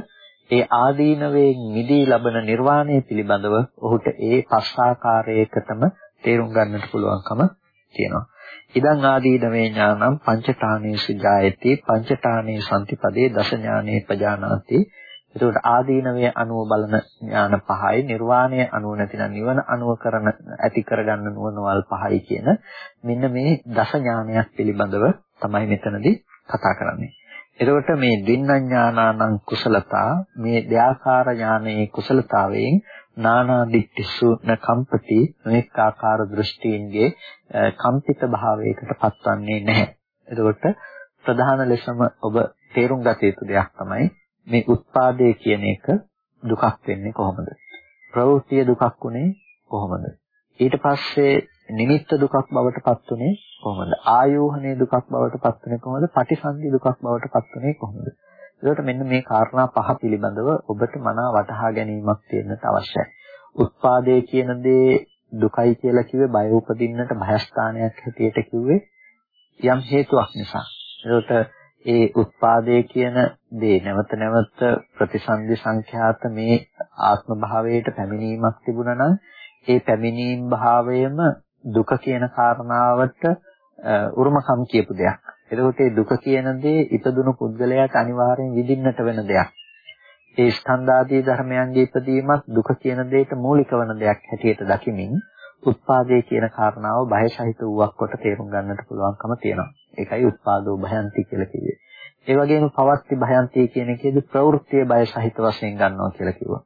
ඒ ආදීනවේ නිදී ලබන නිර්වාණය පිළිබඳව ඔහුට ඒ පස් ආකාරයකටම තේරුම් ගන්නට පුළුවන්කම තියෙනවා. ඉදං ආදීනවේ ඥානං පංචඨානේසු ජායති පංචඨානේ සම්තිපදේ දස ඥානේ පජානාති එතකොට ආදීනවයේ අනුව බලන ඥාන පහයි නිර්වාණය අනුව නැතිනම් නිවන අනුව කරන ඇති කරගන්න නුවණවල් පහයි කියන මෙන්න මේ දස ඥානයක් පිළිබඳව තමයි මෙතනදී කතා කරන්නේ. එතකොට මේ දින්නඥානානං කුසලතා මේ දෙආකාර ඥානයේ කුසලතාවයෙන් නානා දිට්ඨිසු න කම්පති මේක ආකාර දෘෂ්ටීන්ගේ කම්පිත භාවයකට පත්වන්නේ නැහැ. එතකොට ප්‍රධාන ලෙසම ඔබ තේරුම් ගත යුතු දෙයක් තමයි මේ උත්පාදේ කියන එක දුකක් වෙන්නේ කොහොමද? ප්‍රවෘත්ති දුකක් උනේ කොහොමද? ඊට පස්සේ නිමිත්ත දුකක් බවට පත් උනේ කොහොමද? ආයෝහණේ දුකක් බවට පත් උනේ කොහොමද? පටිසන්ධි දුකක් බවට පත් උනේ කොහොමද? ඒකට මෙන්න මේ කාරණා පහ පිළිබඳව ඔබට මනා වටහා ගැනීමක් තියෙන්නට අවශ්‍යයි. උත්පාදේ කියන දේ දුකයි කියලා කිව්වේ බය උපදින්නට භයස්ථානයක් හැටියට කිව්වේ යම් හේතුවක් නිසා. ඒකට ඒ උත්පාදේ කියන දේ නැවත නැවත ප්‍රතිසන්දි සංඛ්‍යාත මේ ආත්ම භාවයට පැමිණීමක් තිබුණා නම් ඒ පැමිණීම් භාවයම දුක කියන කාරණාවට උරුමකම් කියපු දෙයක්. එතකොට මේ දුක කියන දේ ඉපදුණු පුද්ගලයාට අනිවාර්යෙන් විඳින්නට වෙන දෙයක්. ඒ ස්කන්ධාදී ධර්මයන්ගේ ඉපදීමත් දුක කියන දෙයට මූලික වන දෙයක් හැටියට දකිමින් උත්පාදේ කියන කාරණාව බය සහිත වූවක් කොට තේරුම් ගන්නට පුළුවන්කම තියෙනවා. ඒකයි උත්පාදෝ භයන්ති කියලා කිව්වේ. ඒ වගේම පවත්ති භයන්ති කියන එකේදී ප්‍රවෘත්තිය බය සහිත වශයෙන් ගන්නවා කියලා කිව්වා.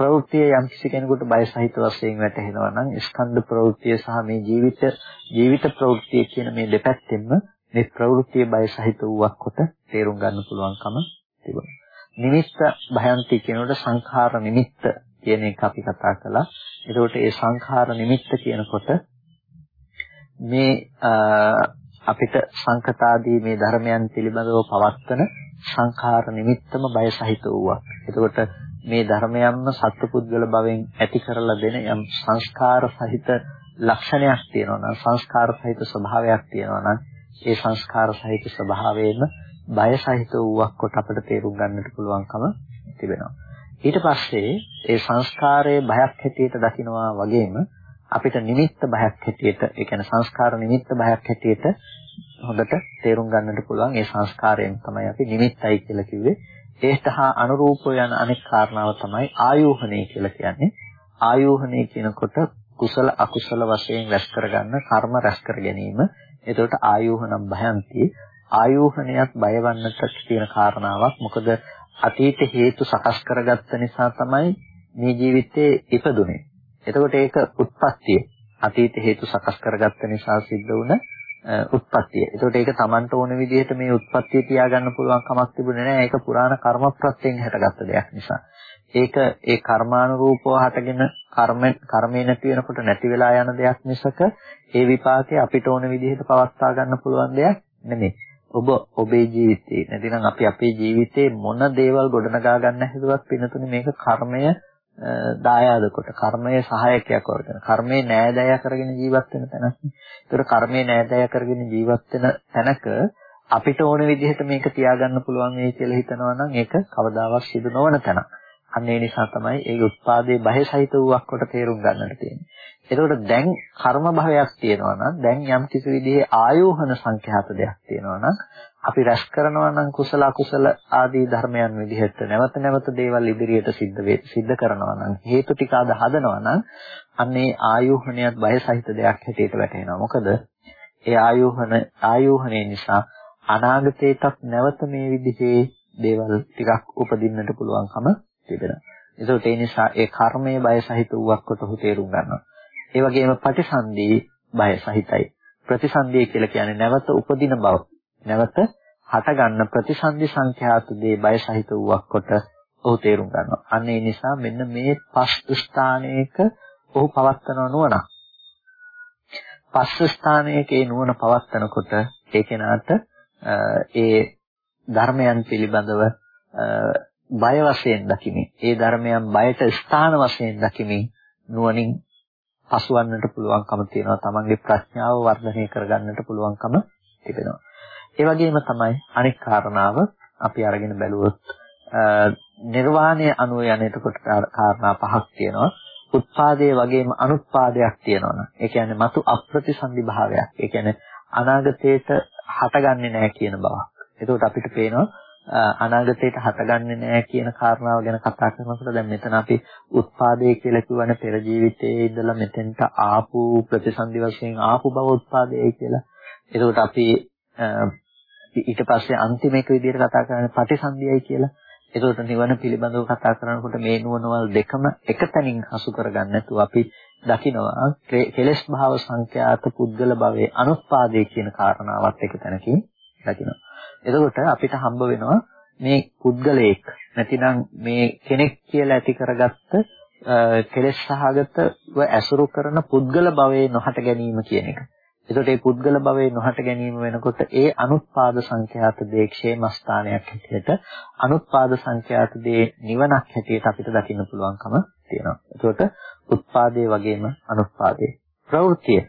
ප්‍රවෘත්තිය යම් කිසි කෙනෙකුට බය සහිත වශයෙන් වැටහෙනවා නම් ස්කන්ධ ප්‍රවෘත්තිය සහ මේ ජීවිත ජීවිත ප්‍රවෘත්තිය කියන මේ දෙපැත්තෙන්ම මේ ප්‍රවෘත්තිය බය සහිත වූවක් කොට තේරුම් ගන්න පුළුවන්කම තිබුණා. නිමිත්ත භයන්ති කියනකොට සංඛාර නිමිත්ත කියන එක අපි කතා කළා. ඒකට ඒ සංඛාර නිමිත්ත කියනකොට මේ අපිට සංකතාදී මේ ධර්මයන් පිළිබඳව පවත්වන සංඛාර නිමිත්තම බය සහිත වූවක්. එතකොට මේ ධර්මයන්ම සත්පුද්ගල භවෙන් ඇති කරලා දෙන යම් සංස්කාර සහිත ලක්ෂණයක් තියෙනවා නම් සංස්කාර සහිත ස්වභාවයක් තියෙනවා නම් ඒ සංස්කාර සහිත ස්වභාවයෙන්ම බය සහිත වූවක් කොට අපිට තේරුම් ගන්නට පුළුවන්කම තිබෙනවා. ඊට පස්සේ ඒ සංස්කාරයේ බයක් හැටියට දකිනවා වගේම අපිට නිමිත්ත බයක් හැටියට ඒ කියන්නේ සංස්කාර නිමිත්ත බයක් හැටියට හොඳට තේරුම් ගන්නට පුළුවන් ඒ සංස්කාරයෙන් තමයි අපි නිමිත්තයි කියලා කිව්වේ ඒට හා අනුරූප යන අනෙක් කාරණාව තමයි ආයෝහණය කියලා කියන්නේ. ආයෝහණය කියනකොට කුසල අකුසල වශයෙන් රැස් කරගන්න කර්ම රැස් කර ගැනීම. එතකොට ආයෝහණම් භයන්ති. ආයෝහණයත් බයවන්නට තියෙන කාරණාවක්. මොකද අතීත හේතු සකස් කරගත්ත නිසා තමයි මේ ජීවිතේ ඉපදුනේ. එතකොට ඒක උත්පත්තිය. අතීත හේතු සකස් කරගත්ත නිසා සිද්ධ වුණ උත්පත්තිය. ඒකට ඒක Tamanට ඕන විදිහට මේ උත්පත්තිය තියාගන්න පුළුවන් කමක් තිබුණේ නැහැ. ඒක පුරාණ කර්මප්‍රත්‍යයෙන් හැටගත්ත දෙයක් නිසා. ඒක ඒ කර්මානුරූපව හටගෙන කර්ම කර්මේ නැති වෙනකොට නැති වෙලා යන දෙයක් මිසක ඒ විපාකේ අපිට ඕන විදිහට පවත්වා ගන්න පුළුවන් දෙයක් නෙමෙයි. ඔබ ඔබේ ජීවිතේ නැතිනම් අපි අපේ ජීවිතේ මොන දේවල් ගොඩනගා ගන්න හැදුවත් පිනතුනේ මේක කර්මය දායාද කොට කර්මයේ සහායකයක් වගේ කර්මයේ නෑදෑය කරගෙන ජීවත් වෙන තැනක්. ඒතර කර්මයේ නෑදෑය කරගෙන ජීවත් වෙන තැනක අපිට ඕන විදිහට මේක තියාගන්න පුළුවන් වෙයි කියලා හිතනවා නම් ඒක කවදාවත් සිදු නොවන තැනක්. අන්න ඒ නිසා තමයි ඒ උත්පාදයේ බහේ සහිත වූවක් කොට තේරුම් ගන්නට තියෙන්නේ. එතකොට දැන් කර්ම භවයක් තියෙනවා නම් දැන් යම් කිසි විදිහේ ආයෝහන සංඛ්‍යාත දෙයක් තියෙනවා නම් අපි රැස් කරනවා නම් කුසල අකුසල ආදී ධර්මයන් විදිහට නැවත නැවත දේවල් ඉදිරියට සිද්ධ වේ සිද්ධ කරනවා නම් හේතු ටික අද හදනවා නම් අන්නේ ආයෝහණයත් බය සහිත දෙයක් හැටියට වැටෙනවා. මොකද ඒ ආයෝහන ආයෝහණය නිසා අනාගතේටත් නැවත මේ විදිහේ දේවල් ටිකක් උපදින්නට පුළුවන්කම තිබෙනවා. ඒකට ඒ නිසා ඒ කර්මයේ බය සහිත වූවක් කොට ඔහු තේරුම් ගන්නවා. ඒ වගේම ප්‍රතිසන්දී බය සහිතයි. ප්‍රතිසන්දිය කියලා කියන්නේ නැවත උපදින බව. නැවත හටගන්න ප්‍රතිසන්දි සංඛ්‍යාත දේ බය සහිත වූවක් කොට ඔහු තේරුම් ගන්නවා. අන්න ඒ නිසා මෙන්න මේ පස් ස්ථානයක ඔහු පවත්වන නුවණ. පස් ස්ථානයක ඒ නුවණ පවත්වනකොට ඒ කෙනාට ඒ ධර්මයන් පිළිබඳව බය වශයෙන් දකිමින් ඒ ධර්මයන් බයට ස්ථාන වශයෙන් දකිමින් නුවණින් පසුවන්නට පුළුවන්කම තියෙනවා තමන්ගේ ප්‍රඥාව වර්ධනය කරගන්නට පුළුවන්කම තිබෙනවා ඒ වගේම තමයි අනෙක් කාරණාව අපි අරගෙන බැලුවොත් නිර්වාණය අනුව යන එතකොට කාරණා පහක් තියෙනවා. උත්පාදයේ වගේම අනුත්පාදයක් තියෙනවා ඒ කියන්නේ మతు අප්‍රතිසන්දි භාවයක්. ඒ කියන්නේ අනාගතේට හටගන්නේ නැහැ කියන බවක් එතකොට අපිට පේනවා අනාගතයට හටගන්නේ නැහැ කියන කාරණාව ගැන කතා කරනකොට දැන් මෙතන අපි උත්පාදේ කියලා කියවනේ පෙර ජීවිතයේ ඉඳලා මෙතෙන්ට ආපු ප්‍රතිසන්දි වශයෙන් ආපු බව උත්පාදේ කියලා. එතකොට අපි ඊට පස්සේ අන්තිම එක විදිහට කතා කරන්නේ පටිසන්ධියයි කියලා. එතකොට නිවන පිළිබඳව කතා කරනකොට මේ නුවණවල් දෙකම එකතැනින් හසු කරගන්න නැතුව අපි දකිනවා කෙලස් භාව සංඛ්‍යාත පුද්ගල භවයේ අනුත්පාදේ කියන කාරණාවත් එක තැනකින් දකිනවා. එතකොට අපිට හම්බ වෙනවා මේ පුද්ගලයෙක් නැතිනම් මේ කෙනෙක් කියලා ඇති කරගත්ත කෙලෙස් සහගතව ඇසුරු කරන පුද්ගල භවයේ නොහට ගැනීම කියන එක. එතකොට මේ පුද්ගල භවයේ නොහට ගැනීම වෙනකොට ඒ අනුත්පාද සංඛ්‍යාත දේක්ෂේම ස්ථානයක් හැටියට අනුත්පාද සංඛ්‍යාත දේ නිවනක් හැටියට අපිට දකින්න පුළුවන්කම තියෙනවා. එතකොට උත්පාදේ වගේම අනුත්පාදේ ප්‍රවෘත්තිය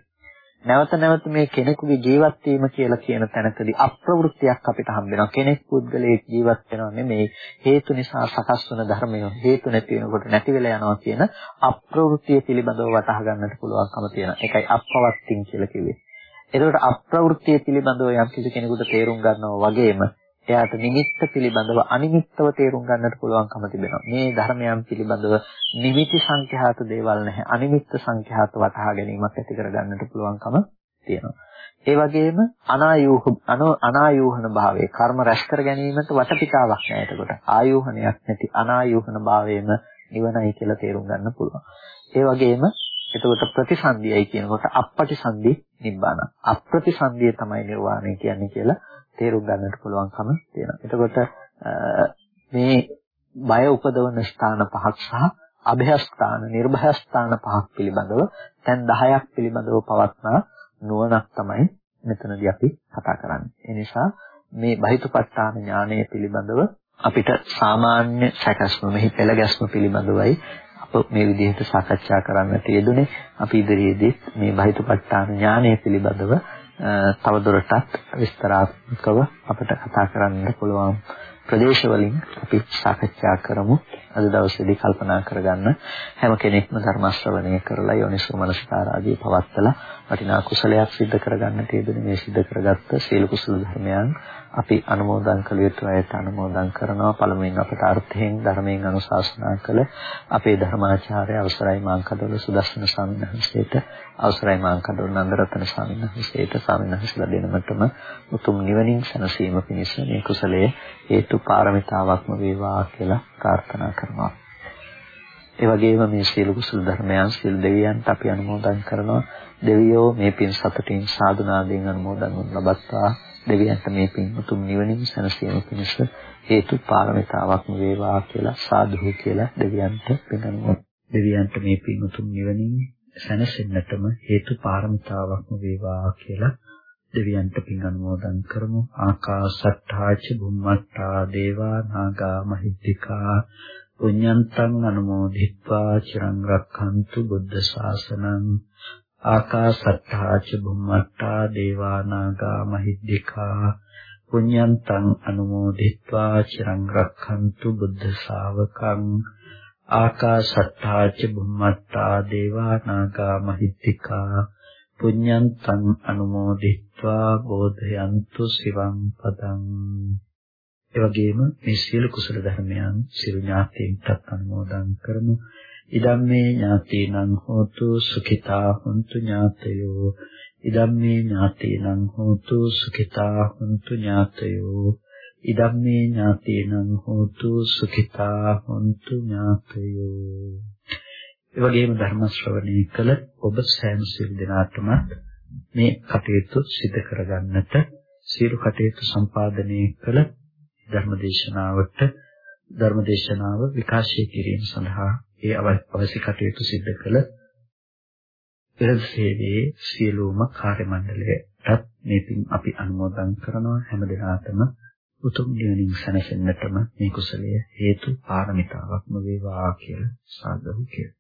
නැවත නැවත මේ කෙනෙකුගේ ජීවත් වීම කියලා කියන තැනකදී අප්‍රවෘත්තියක් අපිට හම්බ වෙනවා. කෙනෙක් පුද්ගලයෙක් ජීවත් වෙනව නෙමෙයි හේතු නිසා සකස් වන ධර්මය හේතු නැති වෙනකොට නැති වෙලා යනවා කියන අප්‍රවෘත්තිය පිළිබඳව වටහා ගන්නට පුළුවන්කම තියෙනවා. ඒකයි අපවත්තින් කියලා කිව්වේ. එතකොට අප්‍රවෘත්තිය පිළිබඳව යම් කිසි කෙනෙකුට තේරුම් ගන්නවා වගේම එයාට නිමිත්ත පිළිබඳව අනිමිත්තව තේරුම් ගන්නට පුළුවන්කම තිබෙනවා. මේ ධර්මයන් පිළිබඳව නිමිති සංඛ්‍යාත දේවල් නැහැ. අනිමිත්ත සංඛ්‍යාත වටහා ගැනීමක් ඇති කර ගන්නට පුළුවන්කම තියෙනවා. ඒ වගේම අනායූහ අනායූහන භාවයේ කර්ම රැස් කර ගැනීමට වටපිටාවක් නැහැ එතකොට. ආයූහනයක් නැති අනායූහන භාවයේම නිවනයි කියලා තේරුම් ගන්න පුළුවන්. ඒ වගේම එතකොට ප්‍රතිසන්දියයි කියනකොට අපපටිසන්දි නිබ්බාන. අප්‍රතිසන්දිය තමයි නිර්වාණය කියන්නේ කියලා තේරුම් ගන්නට පුළුවන්කම තියෙනවා. එතකොට මේ බය උපදවන ස්ථාන පහක් සහ અભයස්ථාන, නිර්භයස්ථාන පහක් පිළිබඳව දැන් 10ක් පිළිබඳව පවත්නා නුවණක් තමයි මෙතනදී අපි කතා කරන්නේ. ඒ නිසා මේ බහිතුපත්ඨාන ඥානය පිළිබඳව අපිට සාමාන්‍ය සැකස්ම මෙහි පෙළ ගැස්ම පිළිබඳවයි මේ විදිහට සාකච්ඡා කරන්නට යෙදුනේ අපි ඉදිරියේදී මේ බහිතපත්ඨාන ඥානය පිළිබඳව තවදුරටත් විස්තරාත්මකව අපිට කතා කරන්න පුළුවන් ප්‍රදේශ වලින් අපි සාකච්ඡා කරමු. අද දවසේදී කල්පනා කරගන්න හැම කෙනෙක්ම ධර්ම ශ්‍රවණය කරලා යෝනිසෝ මනසකාරාදී පවත්තලා වටිනා කුසලයක් සිද්ධ කරගන්නට යෙදුනේ මේ සිද්ධ කරගත්ත සීල කුසල ධර්මයන් අපි අනුමෝදන් කළ යුතු අයට අනුමෝදන් කරනවා. පළමුවෙන් අපට අර්ථයෙන් ධර්මයෙන් අනුශාසනා කළ අපේ ධර්මාචාර්ය අවසරයි මාංකඩවල සුදස්සන ස්වාමීන් වහන්සේට අවසරයි මාංකඩවල නන්දරත්න ස්වාමීන් වහන්සේට ස්වාමීන් වහන්සේලා දෙනමතම උතුම් නිවනින් සැනසීම පිණිස මේ කුසලයේ හේතු පාරමිතාවක්ම වේවා කියලා ප්‍රාර්ථනා කරනවා. ඒ වගේම මේ සීල කුසල ධර්මයන් සීල් දෙවියන්ට අපි අනුමෝදන් කරනවා. දෙවියෝ මේ පින් සතුටින් සාදුනාදීන් අනුමෝදන් වනු ලබත්තා දෙවියන්ට මේ පින් උතුම් නිවනින් සැනසීම පිණිස හේතු පාරමිතාවක් වේවා කියලා සාදු කියලා දෙවියන්ට පිනනවා. දෙවියන්ට මේ පින් උතුම් නිවනින් සැනසෙන්නටම හේතු පාරමිතාවක් වේවා කියලා දෙවියන්ට පින් අනුමෝදන් කරමු. ආකාසට්ඨාච බුම්මට්ඨා දේවා නාග මහිද්దికා පුඤ්ඤන්තං අනුමෝදිත්වා චිරං රක්ඛන්තු බුද්ධ ශාසනං ආකාශත්තා ච බුම්මත්තා දේවානාගා මහිද්దికා පුඤ්ඤන්තං අනුමෝදිත්වා චිරං රක්ඛන්තු බුද්ධ ශාවකං ආකාශත්තා ච බුම්මත්තා දේවානාගා මහිද්దికා පුඤ්ඤන්තං අනුමෝදිත්වා බෝධයන්තු සිවං පදං එවැගේම මේ සියලු කුසල ධර්මයන් සිරු ඥාතීන්ටත් අනුමෝදන් කරමු. ඉදම්මේ ඥාතීනං හෝතු සුඛිතා හුන්තු ඥාතයෝ. ඉදම්මේ ඥාතීනං හෝතු සුඛිතා හුන්තු ඥාතයෝ. ඉදම්මේ ඥාතීනං හෝතු සුඛිතා හුන්තු ඥාතයෝ. ඒ වගේම ධර්ම ශ්‍රවණය කළ ඔබ සෑම සිල් දෙනාටම මේ කටයුතු සිදු කරගන්නට සියලු කටයුතු සම්පාදනය කළ ධර්මදේශනාවට ධර්මදේශනාව විකාශය කිරීම සඳහා ඒ අවශ්‍ය කටයුතු සිදු කළ පෙරද සේවයේ සියලුම කාර්ය මණ්ඩලයටත් මේ පින් අපි අනුමෝදන් කරනවා හැම දිනාටම උතුම් නිවනින් සැනසෙන්නටම මේ කුසලය හේතු පාරමිතාවක්ම වේවා කියලා සාදු කියලා.